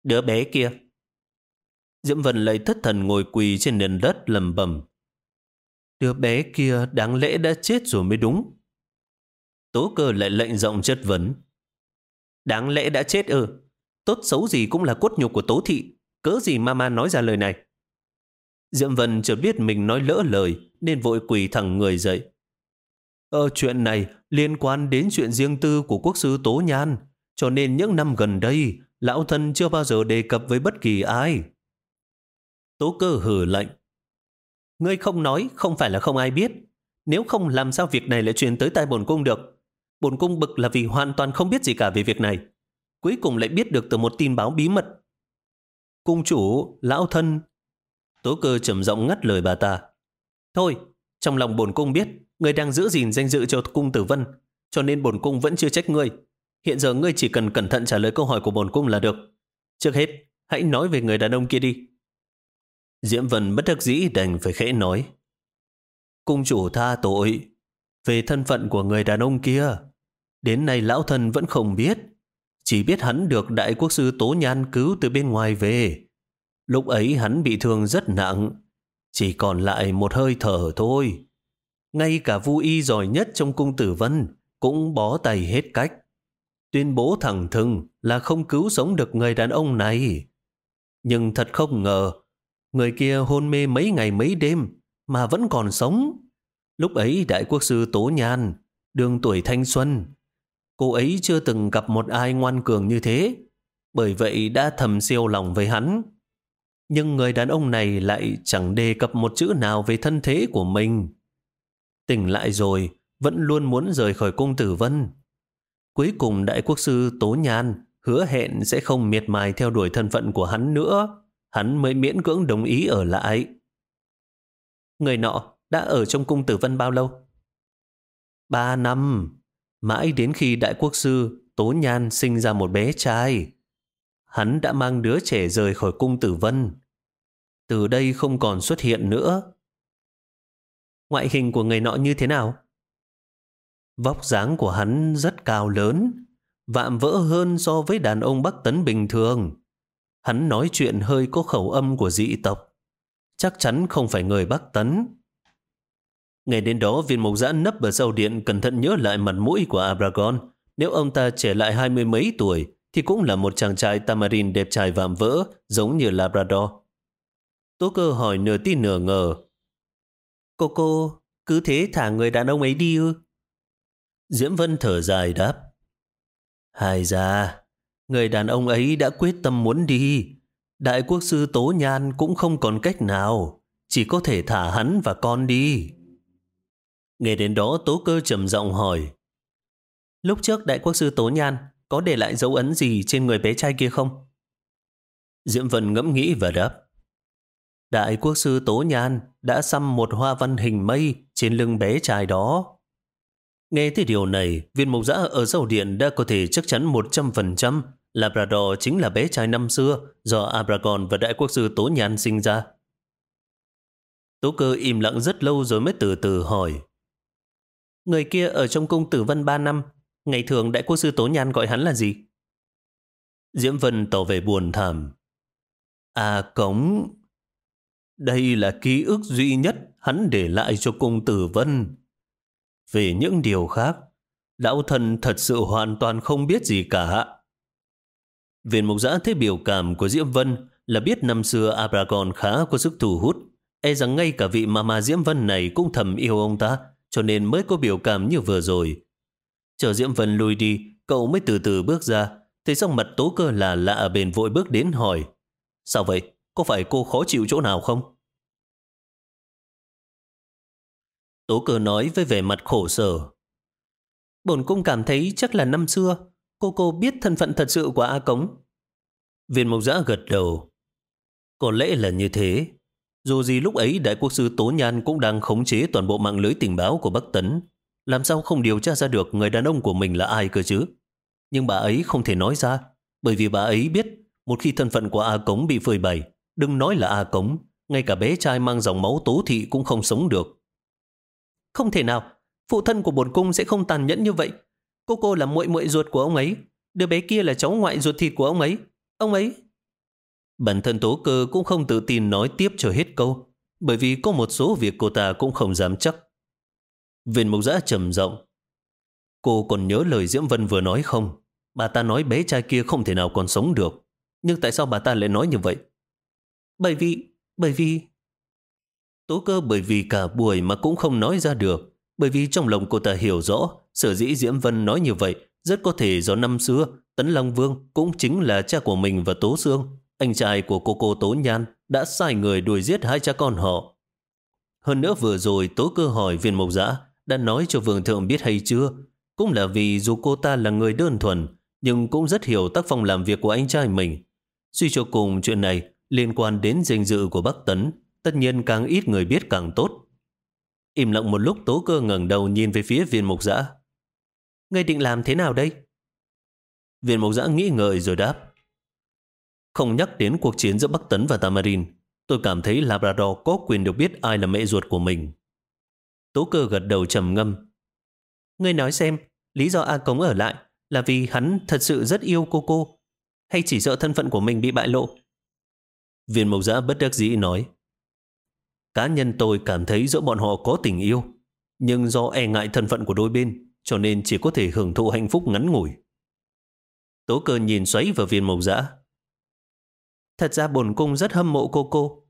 Đứa bé kia. Diễm Vân lấy thất thần ngồi quỳ trên nền đất lầm bầm. Đứa bé kia đáng lẽ đã chết rồi mới đúng. Tố cơ lại lệnh giọng chất vấn. Đáng lẽ đã chết ư? Tốt xấu gì cũng là cốt nhục của tố thị. Cớ gì mama nói ra lời này? Diệm Vân chợt biết mình nói lỡ lời nên vội quỳ thẳng người dậy. Ờ, chuyện này liên quan đến chuyện riêng tư của quốc sư Tố Nhan, cho nên những năm gần đây, lão thân chưa bao giờ đề cập với bất kỳ ai. Tố cơ hử lạnh. Ngươi không nói, không phải là không ai biết. Nếu không làm sao việc này lại truyền tới tai bổn cung được. Bổn cung bực là vì hoàn toàn không biết gì cả về việc này. Cuối cùng lại biết được từ một tin báo bí mật. Cung chủ, lão thân Tố cơ trầm giọng ngắt lời bà ta. Thôi, trong lòng bổn cung biết, ngươi đang giữ gìn danh dự cho cung tử vân, cho nên bổn cung vẫn chưa trách ngươi. Hiện giờ ngươi chỉ cần cẩn thận trả lời câu hỏi của bổn cung là được. Trước hết, hãy nói về người đàn ông kia đi. Diễm Vân bất đắc dĩ đành phải khẽ nói. Cung chủ tha tội. Về thân phận của người đàn ông kia, đến nay lão thân vẫn không biết. Chỉ biết hắn được đại quốc sư Tố Nhan cứu từ bên ngoài về. Lúc ấy hắn bị thương rất nặng, chỉ còn lại một hơi thở thôi. Ngay cả vu y giỏi nhất trong cung tử vân cũng bó tay hết cách. Tuyên bố thẳng thừng là không cứu sống được người đàn ông này. Nhưng thật không ngờ, người kia hôn mê mấy ngày mấy đêm mà vẫn còn sống. Lúc ấy đại quốc sư Tố Nhan, đường tuổi thanh xuân, cô ấy chưa từng gặp một ai ngoan cường như thế, bởi vậy đã thầm siêu lòng với hắn. Nhưng người đàn ông này lại chẳng đề cập một chữ nào về thân thế của mình. Tỉnh lại rồi, vẫn luôn muốn rời khỏi cung tử vân. Cuối cùng đại quốc sư Tố Nhan hứa hẹn sẽ không miệt mài theo đuổi thân phận của hắn nữa. Hắn mới miễn cưỡng đồng ý ở lại. Người nọ đã ở trong cung tử vân bao lâu? Ba năm. Mãi đến khi đại quốc sư Tố Nhan sinh ra một bé trai, hắn đã mang đứa trẻ rời khỏi cung tử vân. Từ đây không còn xuất hiện nữa. Ngoại hình của người nọ như thế nào? Vóc dáng của hắn rất cao lớn, vạm vỡ hơn so với đàn ông Bắc Tấn bình thường. Hắn nói chuyện hơi có khẩu âm của dị tộc. Chắc chắn không phải người Bắc Tấn. Ngày đến đó, viên mộc giã nấp ở sau điện cẩn thận nhớ lại mặt mũi của Abragon. Nếu ông ta trẻ lại hai mươi mấy tuổi, thì cũng là một chàng trai tamarin đẹp trai vạm vỡ, giống như Labrador. Tố cơ hỏi nửa tin nửa ngờ. Cô cô cứ thế thả người đàn ông ấy đi ư? Diễm Vân thở dài đáp. Hai ra, người đàn ông ấy đã quyết tâm muốn đi. Đại quốc sư Tố Nhan cũng không còn cách nào, chỉ có thể thả hắn và con đi. Nghe đến đó Tố Cơ trầm giọng hỏi. Lúc trước Đại quốc sư Tố Nhan có để lại dấu ấn gì trên người bé trai kia không? Diễm Vân ngẫm nghĩ và đáp. Đại quốc sư Tố Nhan đã xăm một hoa văn hình mây trên lưng bé trai đó. Nghe thấy điều này, viên mộc giã ở sau điện đã có thể chắc chắn 100% Labrador chính là bé trai năm xưa do Abragon và đại quốc sư Tố Nhan sinh ra. Tố cơ im lặng rất lâu rồi mới từ từ hỏi. Người kia ở trong cung tử vân 3 năm, ngày thường đại quốc sư Tố Nhan gọi hắn là gì? Diễm Vân tỏ về buồn thảm. À cống, đây là ký ức duy nhất hắn để lại cho cung tử vân. Về những điều khác, lão thần thật sự hoàn toàn không biết gì cả. Viên mục giã thấy biểu cảm của Diễm Vân là biết năm xưa Abragon khá có sức thu hút. E rằng ngay cả vị mama Diễm Vân này cũng thầm yêu ông ta, cho nên mới có biểu cảm như vừa rồi. Chờ Diễm Vân lui đi, cậu mới từ từ bước ra, thấy xong mặt tố cơ là lạ bền vội bước đến hỏi. Sao vậy? Có phải cô khó chịu chỗ nào không? Tố Cờ nói với vẻ mặt khổ sở. Bổn cung cảm thấy chắc là năm xưa, cô cô biết thân phận thật sự của A Cống. Viên mộc giã gật đầu. Có lẽ là như thế. Dù gì lúc ấy Đại quốc sư Tố Nhan cũng đang khống chế toàn bộ mạng lưới tình báo của Bắc Tấn. Làm sao không điều tra ra được người đàn ông của mình là ai cơ chứ? Nhưng bà ấy không thể nói ra, bởi vì bà ấy biết một khi thân phận của A Cống bị phơi bày, đừng nói là A Cống, ngay cả bé trai mang dòng máu tố thị cũng không sống được. Không thể nào, phụ thân của bổn cung sẽ không tàn nhẫn như vậy. Cô cô là muội muội ruột của ông ấy, đứa bé kia là cháu ngoại ruột thịt của ông ấy. Ông ấy... Bản thân tố cơ cũng không tự tin nói tiếp cho hết câu, bởi vì có một số việc cô ta cũng không dám chắc. Viên mục giã trầm rộng. Cô còn nhớ lời Diễm Vân vừa nói không? Bà ta nói bé trai kia không thể nào còn sống được. Nhưng tại sao bà ta lại nói như vậy? Bởi vì, bởi vì... Tố cơ bởi vì cả buổi mà cũng không nói ra được. Bởi vì trong lòng cô ta hiểu rõ, sở dĩ Diễm Vân nói như vậy rất có thể do năm xưa Tấn Long Vương cũng chính là cha của mình và Tố Sương, anh trai của cô cô Tố Nhan đã sai người đuổi giết hai cha con họ. Hơn nữa vừa rồi Tố cơ hỏi viên mộc giã đã nói cho vương thượng biết hay chưa, cũng là vì dù cô ta là người đơn thuần, nhưng cũng rất hiểu tác phong làm việc của anh trai mình. Suy cho cùng chuyện này liên quan đến danh dự của Bắc Tấn, tất nhiên càng ít người biết càng tốt. Im lặng một lúc tố cơ ngẩng đầu nhìn về phía viên mục giã. Ngươi định làm thế nào đây? Viên mục giã nghĩ ngợi rồi đáp. Không nhắc đến cuộc chiến giữa Bắc Tấn và Tamarin, tôi cảm thấy Labrador có quyền được biết ai là mẹ ruột của mình. Tố cơ gật đầu trầm ngâm. Ngươi nói xem, lý do A Cống ở lại là vì hắn thật sự rất yêu cô cô, hay chỉ sợ thân phận của mình bị bại lộ? Viên mộc giã bất đắc dĩ nói. Cá nhân tôi cảm thấy giữa bọn họ có tình yêu, nhưng do e ngại thân phận của đôi bên, cho nên chỉ có thể hưởng thụ hạnh phúc ngắn ngủi. Tố cơ nhìn xoáy vào viên mộc dã. Thật ra bổn cung rất hâm mộ cô cô,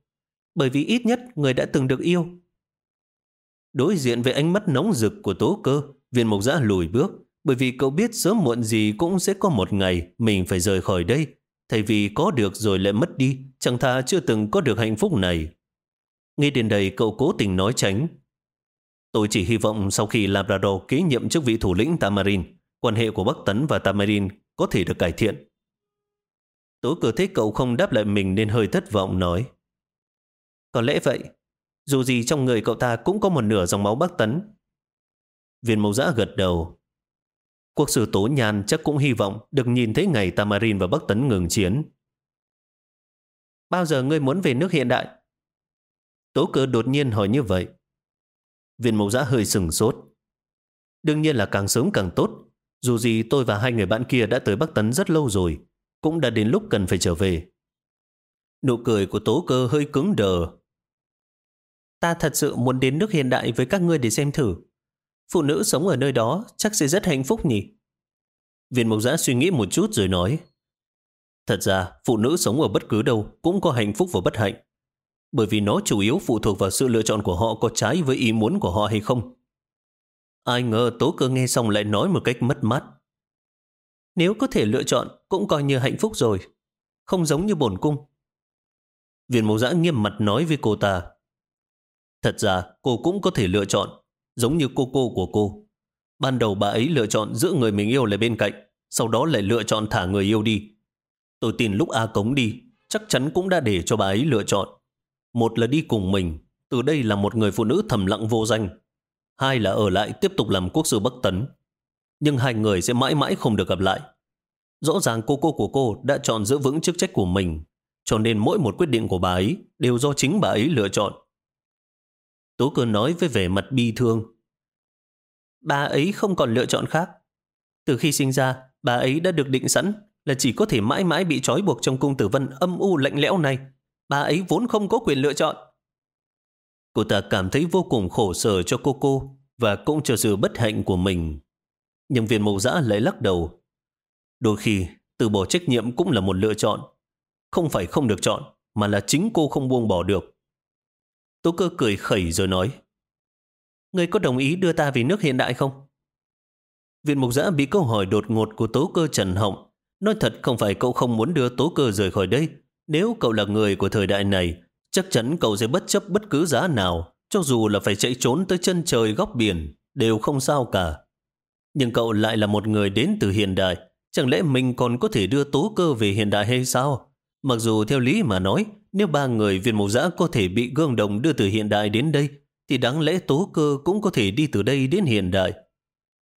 bởi vì ít nhất người đã từng được yêu. Đối diện với ánh mắt nóng rực của tố cơ, viên mộc dã lùi bước, bởi vì cậu biết sớm muộn gì cũng sẽ có một ngày mình phải rời khỏi đây, thay vì có được rồi lại mất đi, chẳng thà chưa từng có được hạnh phúc này. Nghe đến đây cậu cố tình nói tránh. Tôi chỉ hy vọng sau khi Labrador kế nhiệm chức vị thủ lĩnh Tamarin, quan hệ của Bắc Tấn và Tamarin có thể được cải thiện. Tố cửa thấy cậu không đáp lại mình nên hơi thất vọng nói. Có lẽ vậy, dù gì trong người cậu ta cũng có một nửa dòng máu Bắc Tấn. Viên mẫu giã gật đầu. Quốc sư Tố Nhan chắc cũng hy vọng được nhìn thấy ngày Tamarin và Bắc Tấn ngừng chiến. Bao giờ ngươi muốn về nước hiện đại? Tố cơ đột nhiên hỏi như vậy. Viên Mộc giã hơi sừng sốt. Đương nhiên là càng sớm càng tốt. Dù gì tôi và hai người bạn kia đã tới Bắc Tấn rất lâu rồi. Cũng đã đến lúc cần phải trở về. Nụ cười của tố cơ hơi cứng đờ. Ta thật sự muốn đến nước hiện đại với các ngươi để xem thử. Phụ nữ sống ở nơi đó chắc sẽ rất hạnh phúc nhỉ? Viên mộc giã suy nghĩ một chút rồi nói. Thật ra, phụ nữ sống ở bất cứ đâu cũng có hạnh phúc và bất hạnh bởi vì nó chủ yếu phụ thuộc vào sự lựa chọn của họ có trái với ý muốn của họ hay không. Ai ngờ tố cơ nghe xong lại nói một cách mất mát. Nếu có thể lựa chọn cũng coi như hạnh phúc rồi, không giống như bổn cung. Viện mẫu giã nghiêm mặt nói với cô ta. Thật ra cô cũng có thể lựa chọn, giống như cô cô của cô. Ban đầu bà ấy lựa chọn giữ người mình yêu lại bên cạnh, sau đó lại lựa chọn thả người yêu đi. Tôi tin lúc A Cống đi, chắc chắn cũng đã để cho bà ấy lựa chọn. Một là đi cùng mình, từ đây là một người phụ nữ thầm lặng vô danh. Hai là ở lại tiếp tục làm quốc sư Bắc Tấn. Nhưng hai người sẽ mãi mãi không được gặp lại. Rõ ràng cô cô của cô đã chọn giữ vững chức trách của mình, cho nên mỗi một quyết định của bà ấy đều do chính bà ấy lựa chọn. Tố cơ nói với vẻ mặt bi thương. Bà ấy không còn lựa chọn khác. Từ khi sinh ra, bà ấy đã được định sẵn là chỉ có thể mãi mãi bị trói buộc trong cung tử vân âm u lạnh lẽo này. Bà ấy vốn không có quyền lựa chọn. Cô ta cảm thấy vô cùng khổ sở cho cô cô và cũng cho sự bất hạnh của mình. Nhưng viên mẫu giã lại lắc đầu. Đôi khi, từ bỏ trách nhiệm cũng là một lựa chọn. Không phải không được chọn, mà là chính cô không buông bỏ được. Tố cơ cười khẩy rồi nói. Người có đồng ý đưa ta về nước hiện đại không? Viện mục giã bị câu hỏi đột ngột của tố cơ trần họng. Nói thật không phải cậu không muốn đưa tố cơ rời khỏi đây. Nếu cậu là người của thời đại này, chắc chắn cậu sẽ bất chấp bất cứ giá nào, cho dù là phải chạy trốn tới chân trời góc biển, đều không sao cả. Nhưng cậu lại là một người đến từ hiện đại, chẳng lẽ mình còn có thể đưa tố cơ về hiện đại hay sao? Mặc dù theo lý mà nói, nếu ba người viên mục giã có thể bị gương đồng đưa từ hiện đại đến đây, thì đáng lẽ tố cơ cũng có thể đi từ đây đến hiện đại.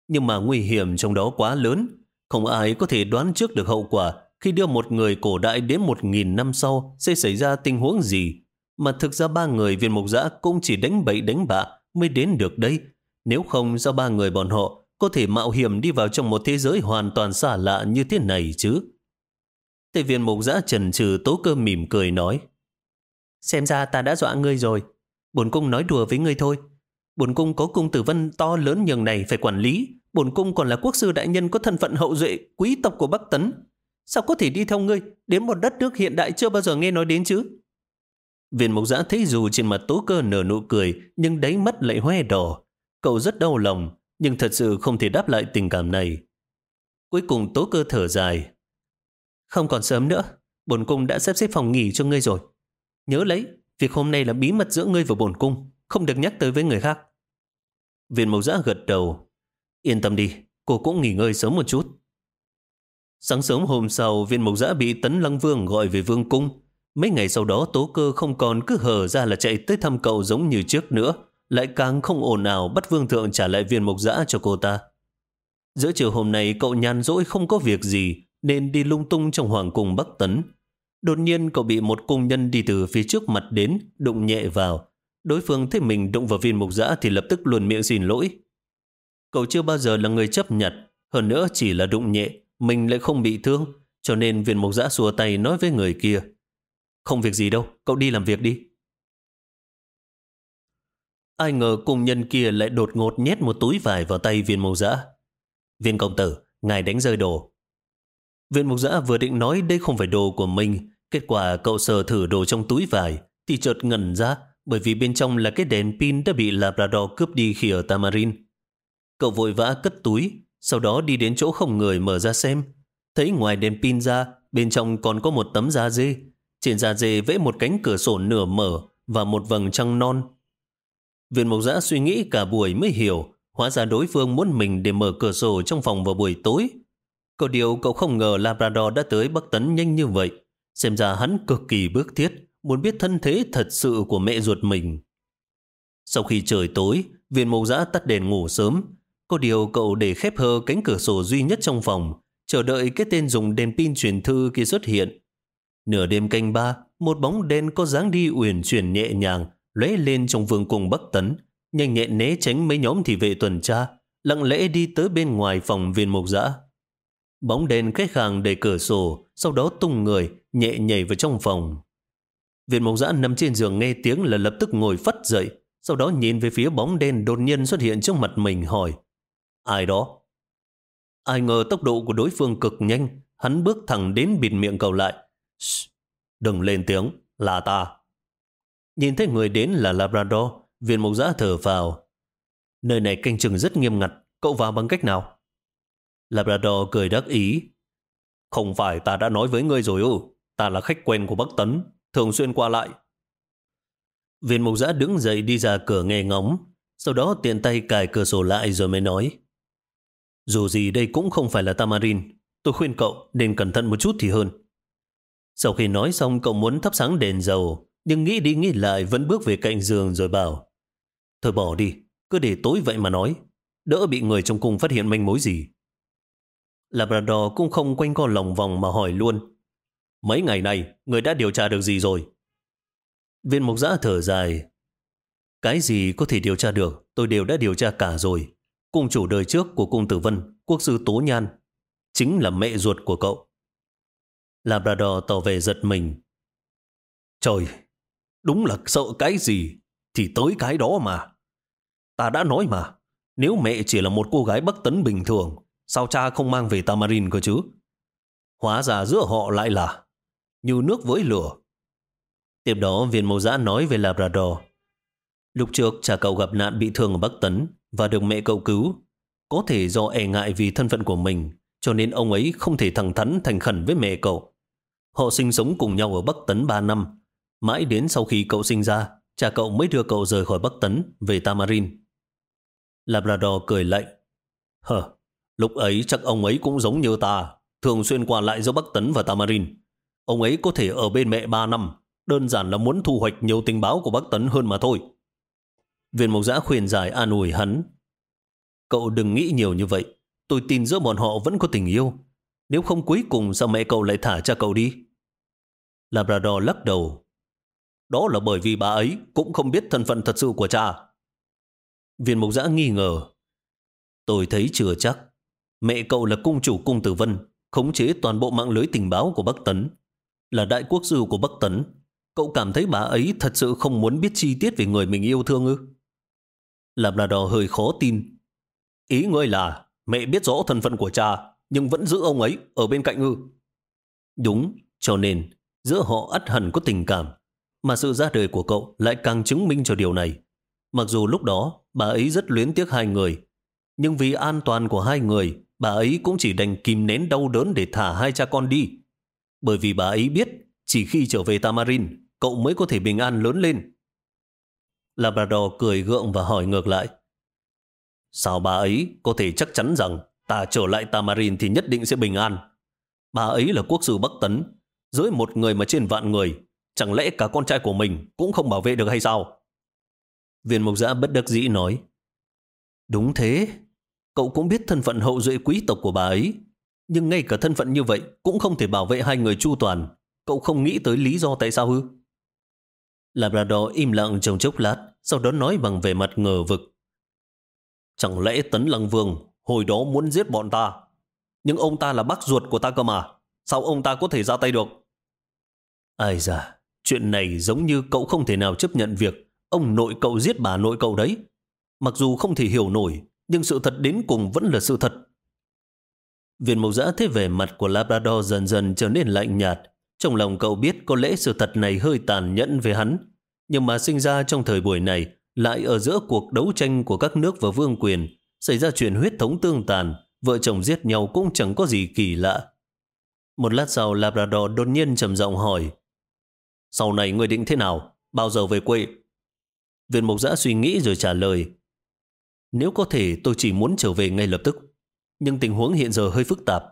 Nhưng mà nguy hiểm trong đó quá lớn, không ai có thể đoán trước được hậu quả khi đưa một người cổ đại đến một nghìn năm sau sẽ xảy ra tình huống gì. Mà thực ra ba người viên mục giã cũng chỉ đánh bậy đánh bạ mới đến được đây. Nếu không do ba người bọn họ có thể mạo hiểm đi vào trong một thế giới hoàn toàn xa lạ như thế này chứ. Tề viên mục giã trần trừ tố cơ mỉm cười nói Xem ra ta đã dọa ngươi rồi. Bổn cung nói đùa với ngươi thôi. Bổn cung có cung tử vân to lớn nhường này phải quản lý. Bổn cung còn là quốc sư đại nhân có thân phận hậu duệ, quý tộc của Bắc Tấn. Sao có thể đi theo ngươi đến một đất nước hiện đại chưa bao giờ nghe nói đến chứ? Viên mục giã thấy dù trên mặt tố cơ nở nụ cười, nhưng đáy mắt lại hoe đỏ. Cậu rất đau lòng, nhưng thật sự không thể đáp lại tình cảm này. Cuối cùng tố cơ thở dài. Không còn sớm nữa, bổn cung đã sắp xếp phòng nghỉ cho ngươi rồi. Nhớ lấy, việc hôm nay là bí mật giữa ngươi và bổn cung, không được nhắc tới với người khác. Viên mộc giã gật đầu. Yên tâm đi, cô cũng nghỉ ngơi sớm một chút. Sáng sớm hôm sau, viên mộc giã bị Tấn Lăng Vương gọi về vương cung. Mấy ngày sau đó tố cơ không còn cứ hở ra là chạy tới thăm cậu giống như trước nữa, lại càng không ồn ào bắt vương thượng trả lại viên mộc giã cho cô ta. Giữa chiều hôm nay cậu nhàn rỗi không có việc gì, nên đi lung tung trong hoàng cung Bắc Tấn. Đột nhiên cậu bị một cung nhân đi từ phía trước mặt đến, đụng nhẹ vào. Đối phương thấy mình đụng vào viên mục giã thì lập tức luồn miệng xin lỗi. Cậu chưa bao giờ là người chấp nhận, hơn nữa chỉ là đụng nhẹ, mình lại không bị thương, cho nên viên mục giã xua tay nói với người kia. Không việc gì đâu, cậu đi làm việc đi. Ai ngờ cùng nhân kia lại đột ngột nhét một túi vải vào tay viên mục giã. Viên công tử, ngài đánh rơi đồ. viên mục giã vừa định nói đây không phải đồ của mình, kết quả cậu sờ thử đồ trong túi vải, thì chợt ngẩn ra bởi vì bên trong là cái đèn pin đã bị Labrador cướp đi khi ở Tamarin. Cậu vội vã cất túi, sau đó đi đến chỗ không người mở ra xem. Thấy ngoài đèn pin ra, bên trong còn có một tấm da dê. Trên da dê vẽ một cánh cửa sổ nửa mở và một vầng trăng non. Viện mộc giã suy nghĩ cả buổi mới hiểu, hóa ra đối phương muốn mình để mở cửa sổ trong phòng vào buổi tối. Có điều cậu không ngờ Labrador đã tới Bắc Tấn nhanh như vậy. Xem ra hắn cực kỳ bước thiết, muốn biết thân thế thật sự của mẹ ruột mình. Sau khi trời tối, viên mộc giã tắt đèn ngủ sớm. Có điều cậu để khép hờ cánh cửa sổ duy nhất trong phòng, chờ đợi cái tên dùng đèn pin truyền thư kia xuất hiện. Nửa đêm canh ba, một bóng đen có dáng đi uyển chuyển nhẹ nhàng, lóe lên trong vương cung Bắc Tấn, nhanh nhẹn né tránh mấy nhóm thị vệ tuần tra, lặng lẽ đi tới bên ngoài phòng viên mộc giã. Bóng đèn khách hàng đẩy cửa sổ, sau đó tung người, nhẹ nhảy vào trong phòng. Viên mộc giã nằm trên giường nghe tiếng là lập tức ngồi phất dậy, sau đó nhìn về phía bóng đen đột nhiên xuất hiện trước mặt mình hỏi. Ai đó? Ai ngờ tốc độ của đối phương cực nhanh, hắn bước thẳng đến bịt miệng cầu lại. Shh, đừng lên tiếng, là ta. Nhìn thấy người đến là Labrador, viên mộc giã thở vào. Nơi này canh chừng rất nghiêm ngặt, cậu vào bằng cách nào? Labrador cười đắc ý. Không phải ta đã nói với ngươi rồi ư, ta là khách quen của Bắc Tấn, thường xuyên qua lại. Viên mục giã đứng dậy đi ra cửa nghe ngóng, sau đó tiện tay cài cửa sổ lại rồi mới nói. Dù gì đây cũng không phải là Tamarin, tôi khuyên cậu nên cẩn thận một chút thì hơn. Sau khi nói xong cậu muốn thắp sáng đèn dầu, nhưng nghĩ đi nghĩ lại vẫn bước về cạnh giường rồi bảo. Thôi bỏ đi, cứ để tối vậy mà nói, đỡ bị người trong cung phát hiện manh mối gì. Labrador cũng không quanh co lòng vòng mà hỏi luôn. Mấy ngày này, người đã điều tra được gì rồi? Viên mục giã thở dài. Cái gì có thể điều tra được, tôi đều đã điều tra cả rồi. Cung chủ đời trước của cung tử vân, quốc sư Tố Nhan, chính là mẹ ruột của cậu. Labrador tỏ về giật mình. Trời, đúng là sợ cái gì, thì tới cái đó mà. Ta đã nói mà, nếu mẹ chỉ là một cô gái bất tấn bình thường, sao cha không mang về Tamarin cơ chứ? Hóa ra giữa họ lại là như nước với lửa. Tiếp đó viên mẫu giã nói về Labrador. Lúc trước cha cậu gặp nạn bị thương ở Bắc Tấn và được mẹ cậu cứu. Có thể do e ngại vì thân phận của mình cho nên ông ấy không thể thẳng thắn thành khẩn với mẹ cậu. Họ sinh sống cùng nhau ở Bắc Tấn 3 năm. Mãi đến sau khi cậu sinh ra, cha cậu mới đưa cậu rời khỏi Bắc Tấn về Tamarin. Labrador cười lạnh. Hờ, lúc ấy chắc ông ấy cũng giống như ta, thường xuyên qua lại giữa Bắc Tấn và Tamarin. Ông ấy có thể ở bên mẹ 3 năm, đơn giản là muốn thu hoạch nhiều tình báo của Bắc Tấn hơn mà thôi. Viên mộc giã khuyên giải an ủi hắn. Cậu đừng nghĩ nhiều như vậy, tôi tin giữa bọn họ vẫn có tình yêu. Nếu không cuối cùng sao mẹ cậu lại thả cha cậu đi? Labrador lắc đầu. Đó là bởi vì bà ấy cũng không biết thân phận thật sự của cha. Viên mộc giã nghi ngờ. Tôi thấy chưa chắc. Mẹ cậu là cung chủ cung tử vân, khống chế toàn bộ mạng lưới tình báo của Bắc Tấn. Là đại quốc sư của Bắc Tấn. Cậu cảm thấy bà ấy thật sự không muốn biết chi tiết về người mình yêu thương ư? Labrador hơi khó tin. Ý ngươi là mẹ biết rõ thân phận của cha, nhưng vẫn giữ ông ấy ở bên cạnh ư? Đúng, cho nên giữa họ ắt hẳn có tình cảm, mà sự ra đời của cậu lại càng chứng minh cho điều này. Mặc dù lúc đó bà ấy rất luyến tiếc hai người, nhưng vì an toàn của hai người, bà ấy cũng chỉ đành kìm nén đau đớn để thả hai cha con đi. Bởi vì bà ấy biết chỉ khi trở về Tamarin, cậu mới có thể bình an lớn lên. Labrador cười gượng và hỏi ngược lại. Sao bà ấy có thể chắc chắn rằng ta trở lại Tamarin thì nhất định sẽ bình an? Bà ấy là quốc sư Bắc Tấn, dưới một người mà trên vạn người, chẳng lẽ cả con trai của mình cũng không bảo vệ được hay sao? Viên mục giã bất đắc dĩ nói. Đúng thế, cậu cũng biết thân phận hậu duệ quý tộc của bà ấy, nhưng ngay cả thân phận như vậy cũng không thể bảo vệ hai người chu toàn. Cậu không nghĩ tới lý do tại sao hư? Labrador im lặng trong chốc lát, sau đó nói bằng vẻ mặt ngờ vực. Chẳng lẽ Tấn Lăng Vương hồi đó muốn giết bọn ta? Nhưng ông ta là bác ruột của ta cơ mà. Sao ông ta có thể ra tay được? Ai da, chuyện này giống như cậu không thể nào chấp nhận việc ông nội cậu giết bà nội cậu đấy. Mặc dù không thể hiểu nổi, nhưng sự thật đến cùng vẫn là sự thật. Viên mộc giã thấy vẻ mặt của Labrador dần dần trở nên lạnh nhạt, trong lòng cậu biết có lẽ sự thật này hơi tàn nhẫn với hắn, nhưng mà sinh ra trong thời buổi này lại ở giữa cuộc đấu tranh của các nước và vương quyền, xảy ra chuyện huyết thống tương tàn, vợ chồng giết nhau cũng chẳng có gì kỳ lạ. Một lát sau Labrador đột nhiên trầm giọng hỏi Sau này người định thế nào? Bao giờ về quê? Viện mộc giã suy nghĩ rồi trả lời Nếu có thể tôi chỉ muốn trở về ngay lập tức Nhưng tình huống hiện giờ hơi phức tạp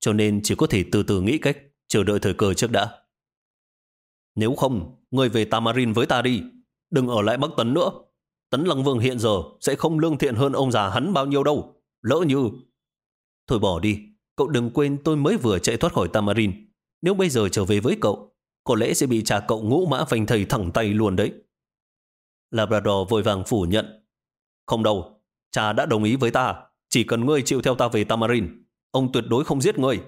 Cho nên chỉ có thể từ từ nghĩ cách chờ đợi thời cơ trước đã. Nếu không, người về Tamarin với ta đi. Đừng ở lại Bắc Tấn nữa. Tấn Lăng Vương hiện giờ sẽ không lương thiện hơn ông già hắn bao nhiêu đâu. Lỡ như... Thôi bỏ đi. Cậu đừng quên tôi mới vừa chạy thoát khỏi Tamarin. Nếu bây giờ trở về với cậu, có lẽ sẽ bị cha cậu ngũ mã phanh thầy thẳng tay luôn đấy. Labrador vội vàng phủ nhận. Không đâu, cha đã đồng ý với ta. Chỉ cần ngươi chịu theo ta về Tamarin, ông tuyệt đối không giết ngươi.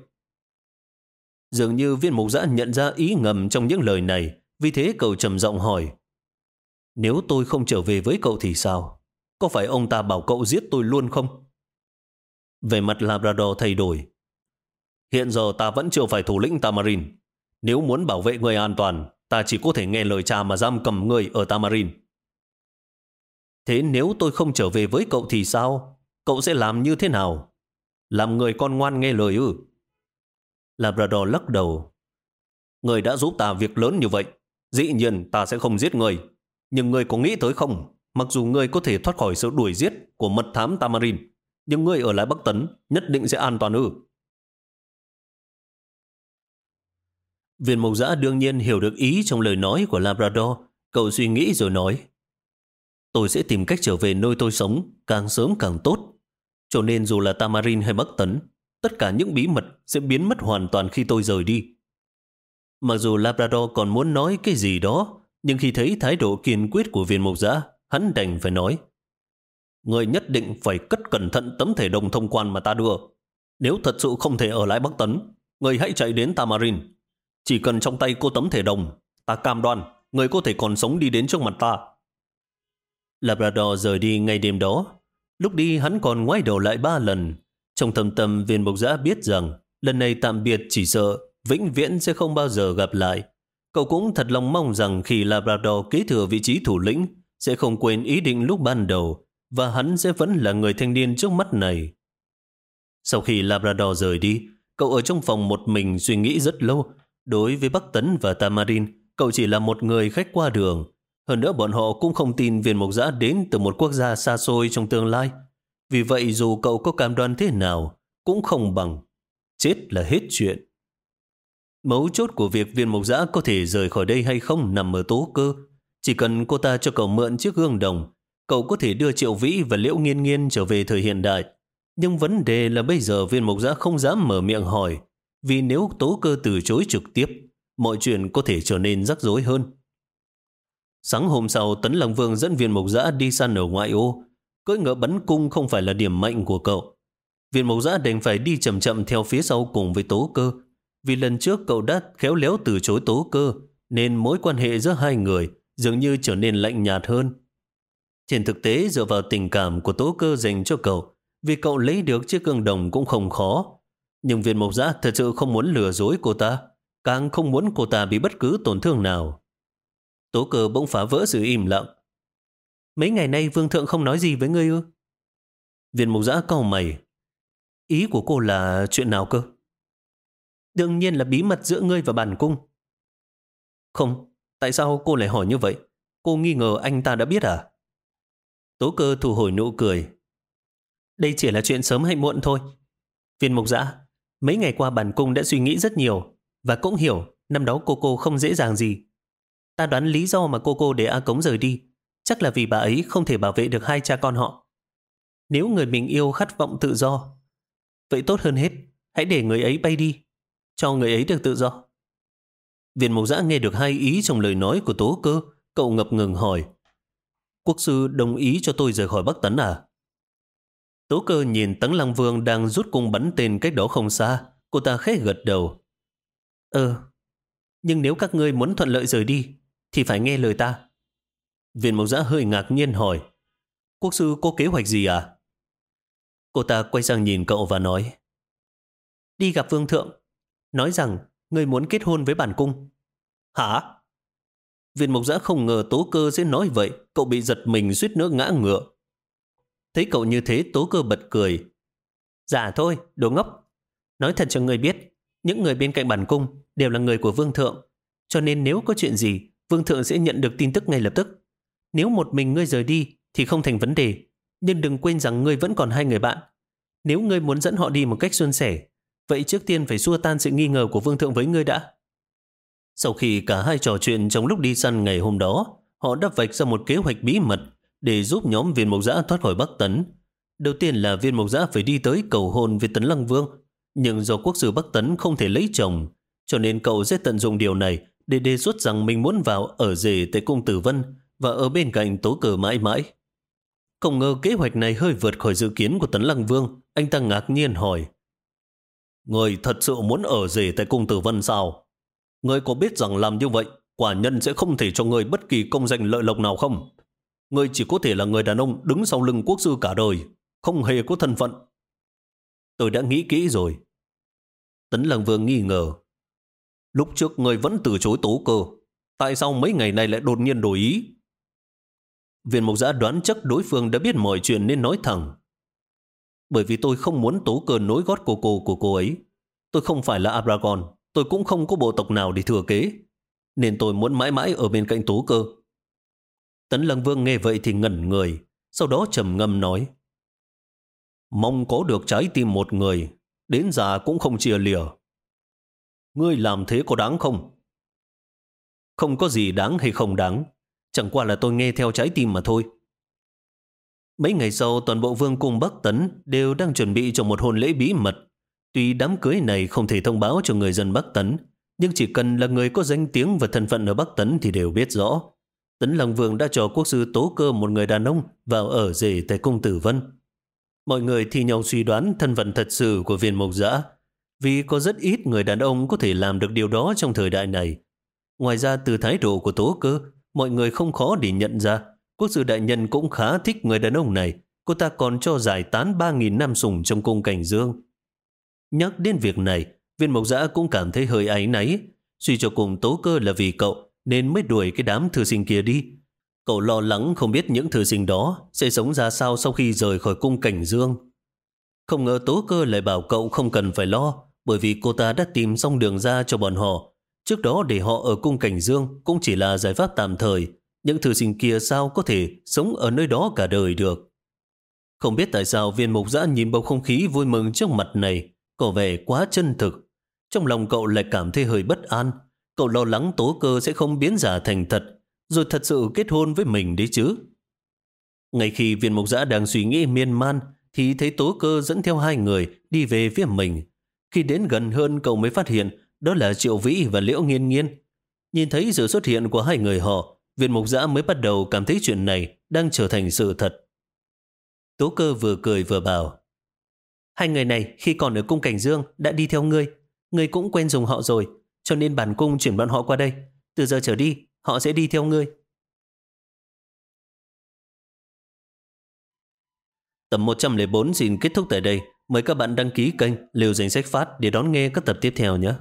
Dường như viên mục giã nhận ra ý ngầm trong những lời này, vì thế cậu trầm giọng hỏi. Nếu tôi không trở về với cậu thì sao? Có phải ông ta bảo cậu giết tôi luôn không? Về mặt Labrador thay đổi. Hiện giờ ta vẫn chưa phải thủ lĩnh Tamarin. Nếu muốn bảo vệ người an toàn, ta chỉ có thể nghe lời cha mà giam cầm người ở Tamarin. Thế nếu tôi không trở về với cậu thì sao? Cậu sẽ làm như thế nào? Làm người con ngoan nghe lời ư? Labrador lắc đầu. Người đã giúp ta việc lớn như vậy. Dĩ nhiên ta sẽ không giết người. Nhưng người có nghĩ tới không? Mặc dù người có thể thoát khỏi sự đuổi giết của mật thám Tamarin, nhưng người ở lại Bắc Tấn nhất định sẽ an toàn ư. Viên mộc giã đương nhiên hiểu được ý trong lời nói của Labrador. Cậu suy nghĩ rồi nói. Tôi sẽ tìm cách trở về nơi tôi sống, càng sớm càng tốt. Cho nên dù là Tamarin hay Bắc Tấn, tất cả những bí mật sẽ biến mất hoàn toàn khi tôi rời đi. Mặc dù Labrador còn muốn nói cái gì đó, nhưng khi thấy thái độ kiên quyết của viên mộc giã, hắn đành phải nói. Người nhất định phải cất cẩn thận tấm thể đồng thông quan mà ta đưa. Nếu thật sự không thể ở lại Bắc Tấn, người hãy chạy đến Tamarin. Chỉ cần trong tay cô tấm thể đồng, ta cam đoan, người có thể còn sống đi đến trước mặt ta. Labrador rời đi ngay đêm đó. Lúc đi hắn còn ngoái đầu lại ba lần. Trong thầm tâm viên mộc giã biết rằng lần này tạm biệt chỉ sợ vĩnh viễn sẽ không bao giờ gặp lại. Cậu cũng thật lòng mong rằng khi Labrador kế thừa vị trí thủ lĩnh sẽ không quên ý định lúc ban đầu và hắn sẽ vẫn là người thanh niên trước mắt này. Sau khi Labrador rời đi, cậu ở trong phòng một mình suy nghĩ rất lâu. Đối với Bắc Tấn và Tamarin, cậu chỉ là một người khách qua đường. Hơn nữa bọn họ cũng không tin viên mộc giã đến từ một quốc gia xa xôi trong tương lai. Vì vậy dù cậu có cam đoan thế nào, cũng không bằng. Chết là hết chuyện. Mấu chốt của việc viên mộc giã có thể rời khỏi đây hay không nằm ở tố cơ. Chỉ cần cô ta cho cậu mượn chiếc gương đồng, cậu có thể đưa Triệu Vĩ và Liễu Nghiên Nghiên trở về thời hiện đại. Nhưng vấn đề là bây giờ viên mộc giã không dám mở miệng hỏi, vì nếu tố cơ từ chối trực tiếp, mọi chuyện có thể trở nên rắc rối hơn. Sáng hôm sau, Tấn Lăng Vương dẫn viên mộc giã đi săn ở ngoại ô. Cưỡi ngựa bắn cung không phải là điểm mạnh của cậu. Viên mộc giã đành phải đi chậm chậm theo phía sau cùng với tố cơ. Vì lần trước cậu đã khéo léo từ chối tố cơ, nên mối quan hệ giữa hai người dường như trở nên lạnh nhạt hơn. Trên thực tế, dựa vào tình cảm của tố cơ dành cho cậu, vì cậu lấy được chiếc gương đồng cũng không khó. Nhưng viên mộc giã thật sự không muốn lừa dối cô ta, càng không muốn cô ta bị bất cứ tổn thương nào. Tố cơ bỗng phá vỡ sự im lặng. Mấy ngày nay vương thượng không nói gì với ngươi ư? Viên mục giã cau mày. Ý của cô là chuyện nào cơ? Đương nhiên là bí mật giữa ngươi và bản cung. Không, tại sao cô lại hỏi như vậy? Cô nghi ngờ anh ta đã biết à? Tố cơ thu hồi nụ cười. Đây chỉ là chuyện sớm hay muộn thôi. Viên mục giã, mấy ngày qua bản cung đã suy nghĩ rất nhiều và cũng hiểu năm đó cô cô không dễ dàng gì Ta đoán lý do mà cô cô để A Cống rời đi chắc là vì bà ấy không thể bảo vệ được hai cha con họ. Nếu người mình yêu khát vọng tự do, vậy tốt hơn hết, hãy để người ấy bay đi, cho người ấy được tự do. Viện mục giã nghe được hai ý trong lời nói của tố cơ, cậu ngập ngừng hỏi. Quốc sư đồng ý cho tôi rời khỏi Bắc Tấn à? Tố cơ nhìn Tấn Lăng Vương đang rút cung bắn tên cách đó không xa, cô ta khẽ gật đầu. Ờ, nhưng nếu các ngươi muốn thuận lợi rời đi, thì phải nghe lời ta. Viên mộc giã hơi ngạc nhiên hỏi, quốc sư có kế hoạch gì à? Cô ta quay sang nhìn cậu và nói, đi gặp vương thượng, nói rằng người muốn kết hôn với bản cung. Hả? Viên mộc giã không ngờ tố cơ sẽ nói vậy, cậu bị giật mình suýt nữa ngã ngựa. Thấy cậu như thế tố cơ bật cười. Dạ thôi, đồ ngốc. Nói thật cho người biết, những người bên cạnh bản cung đều là người của vương thượng, cho nên nếu có chuyện gì, Vương Thượng sẽ nhận được tin tức ngay lập tức. Nếu một mình ngươi rời đi thì không thành vấn đề, nhưng đừng quên rằng ngươi vẫn còn hai người bạn. Nếu ngươi muốn dẫn họ đi một cách suôn sẻ, vậy trước tiên phải xua tan sự nghi ngờ của Vương Thượng với ngươi đã. Sau khi cả hai trò chuyện trong lúc đi săn ngày hôm đó, họ đã vạch ra một kế hoạch bí mật để giúp nhóm viên mộc giã thoát khỏi Bắc Tấn. Đầu tiên là viên mộc giã phải đi tới cầu hôn với Tấn Lăng Vương, nhưng do quốc sư Bắc Tấn không thể lấy chồng, cho nên cậu sẽ tận dụng điều này để đề xuất rằng mình muốn vào ở rể tại cung tử vân và ở bên cạnh tố cờ mãi mãi. Không ngờ kế hoạch này hơi vượt khỏi dự kiến của Tấn Lăng Vương, anh ta ngạc nhiên hỏi. Người thật sự muốn ở rể tại cung tử vân sao? Người có biết rằng làm như vậy, quả nhân sẽ không thể cho người bất kỳ công danh lợi lộc nào không? Người chỉ có thể là người đàn ông đứng sau lưng quốc sư cả đời, không hề có thân phận. Tôi đã nghĩ kỹ rồi. Tấn Lăng Vương nghi ngờ, Lúc trước người vẫn từ chối tố cơ. Tại sao mấy ngày này lại đột nhiên đổi ý? Viên mục giã đoán chắc đối phương đã biết mọi chuyện nên nói thẳng. Bởi vì tôi không muốn tố cơ nối gót cô cô của cô ấy. Tôi không phải là Abragon, tôi cũng không có bộ tộc nào để thừa kế. Nên tôi muốn mãi mãi ở bên cạnh tố cơ. Tấn Lăng Vương nghe vậy thì ngẩn người, sau đó trầm ngâm nói. Mong có được trái tim một người, đến già cũng không chia lìa. Ngươi làm thế có đáng không? Không có gì đáng hay không đáng, chẳng qua là tôi nghe theo trái tim mà thôi. Mấy ngày sau, toàn bộ vương cung Bắc Tấn đều đang chuẩn bị cho một hôn lễ bí mật. Tuy đám cưới này không thể thông báo cho người dân Bắc Tấn, nhưng chỉ cần là người có danh tiếng và thân phận ở Bắc Tấn thì đều biết rõ. Tấn Lăng Vương đã cho quốc sư tố cơ một người đàn ông vào ở rể tại cung tử vân. Mọi người thì nhau suy đoán thân phận thật sự của viên mộc giã, vì có rất ít người đàn ông có thể làm được điều đó trong thời đại này. Ngoài ra từ thái độ của tố cơ, mọi người không khó để nhận ra quốc sư đại nhân cũng khá thích người đàn ông này. Cô ta còn cho giải tán 3.000 năm sùng trong cung cảnh dương. Nhắc đến việc này, viên mộc giã cũng cảm thấy hơi áy náy. Suy cho cùng tố cơ là vì cậu nên mới đuổi cái đám thư sinh kia đi. Cậu lo lắng không biết những thư sinh đó sẽ sống ra sao sau khi rời khỏi cung cảnh dương. Không ngờ tố cơ lại bảo cậu không cần phải lo bởi vì cô ta đã tìm xong đường ra cho bọn họ. Trước đó để họ ở cung cảnh dương cũng chỉ là giải pháp tạm thời. Những thư sinh kia sao có thể sống ở nơi đó cả đời được. Không biết tại sao viên mục giã nhìn bầu không khí vui mừng trước mặt này, có vẻ quá chân thực. Trong lòng cậu lại cảm thấy hơi bất an. Cậu lo lắng tố cơ sẽ không biến giả thành thật, rồi thật sự kết hôn với mình đấy chứ. Ngay khi viên mục giã đang suy nghĩ miên man, thì thấy tố cơ dẫn theo hai người đi về phía mình. Khi đến gần hơn, cậu mới phát hiện đó là Triệu Vĩ và Liễu Nghiên Nghiên. Nhìn thấy sự xuất hiện của hai người họ, Viện mục giã mới bắt đầu cảm thấy chuyện này đang trở thành sự thật. Tố cơ vừa cười vừa bảo Hai người này khi còn ở cung cảnh dương đã đi theo ngươi. Ngươi cũng quen dùng họ rồi, cho nên bản cung chuyển bọn họ qua đây. Từ giờ trở đi, họ sẽ đi theo ngươi. Tập 104 xin kết thúc tại đây. Mời các bạn đăng ký kênh Liều Danh Sách Phát để đón nghe các tập tiếp theo nhé.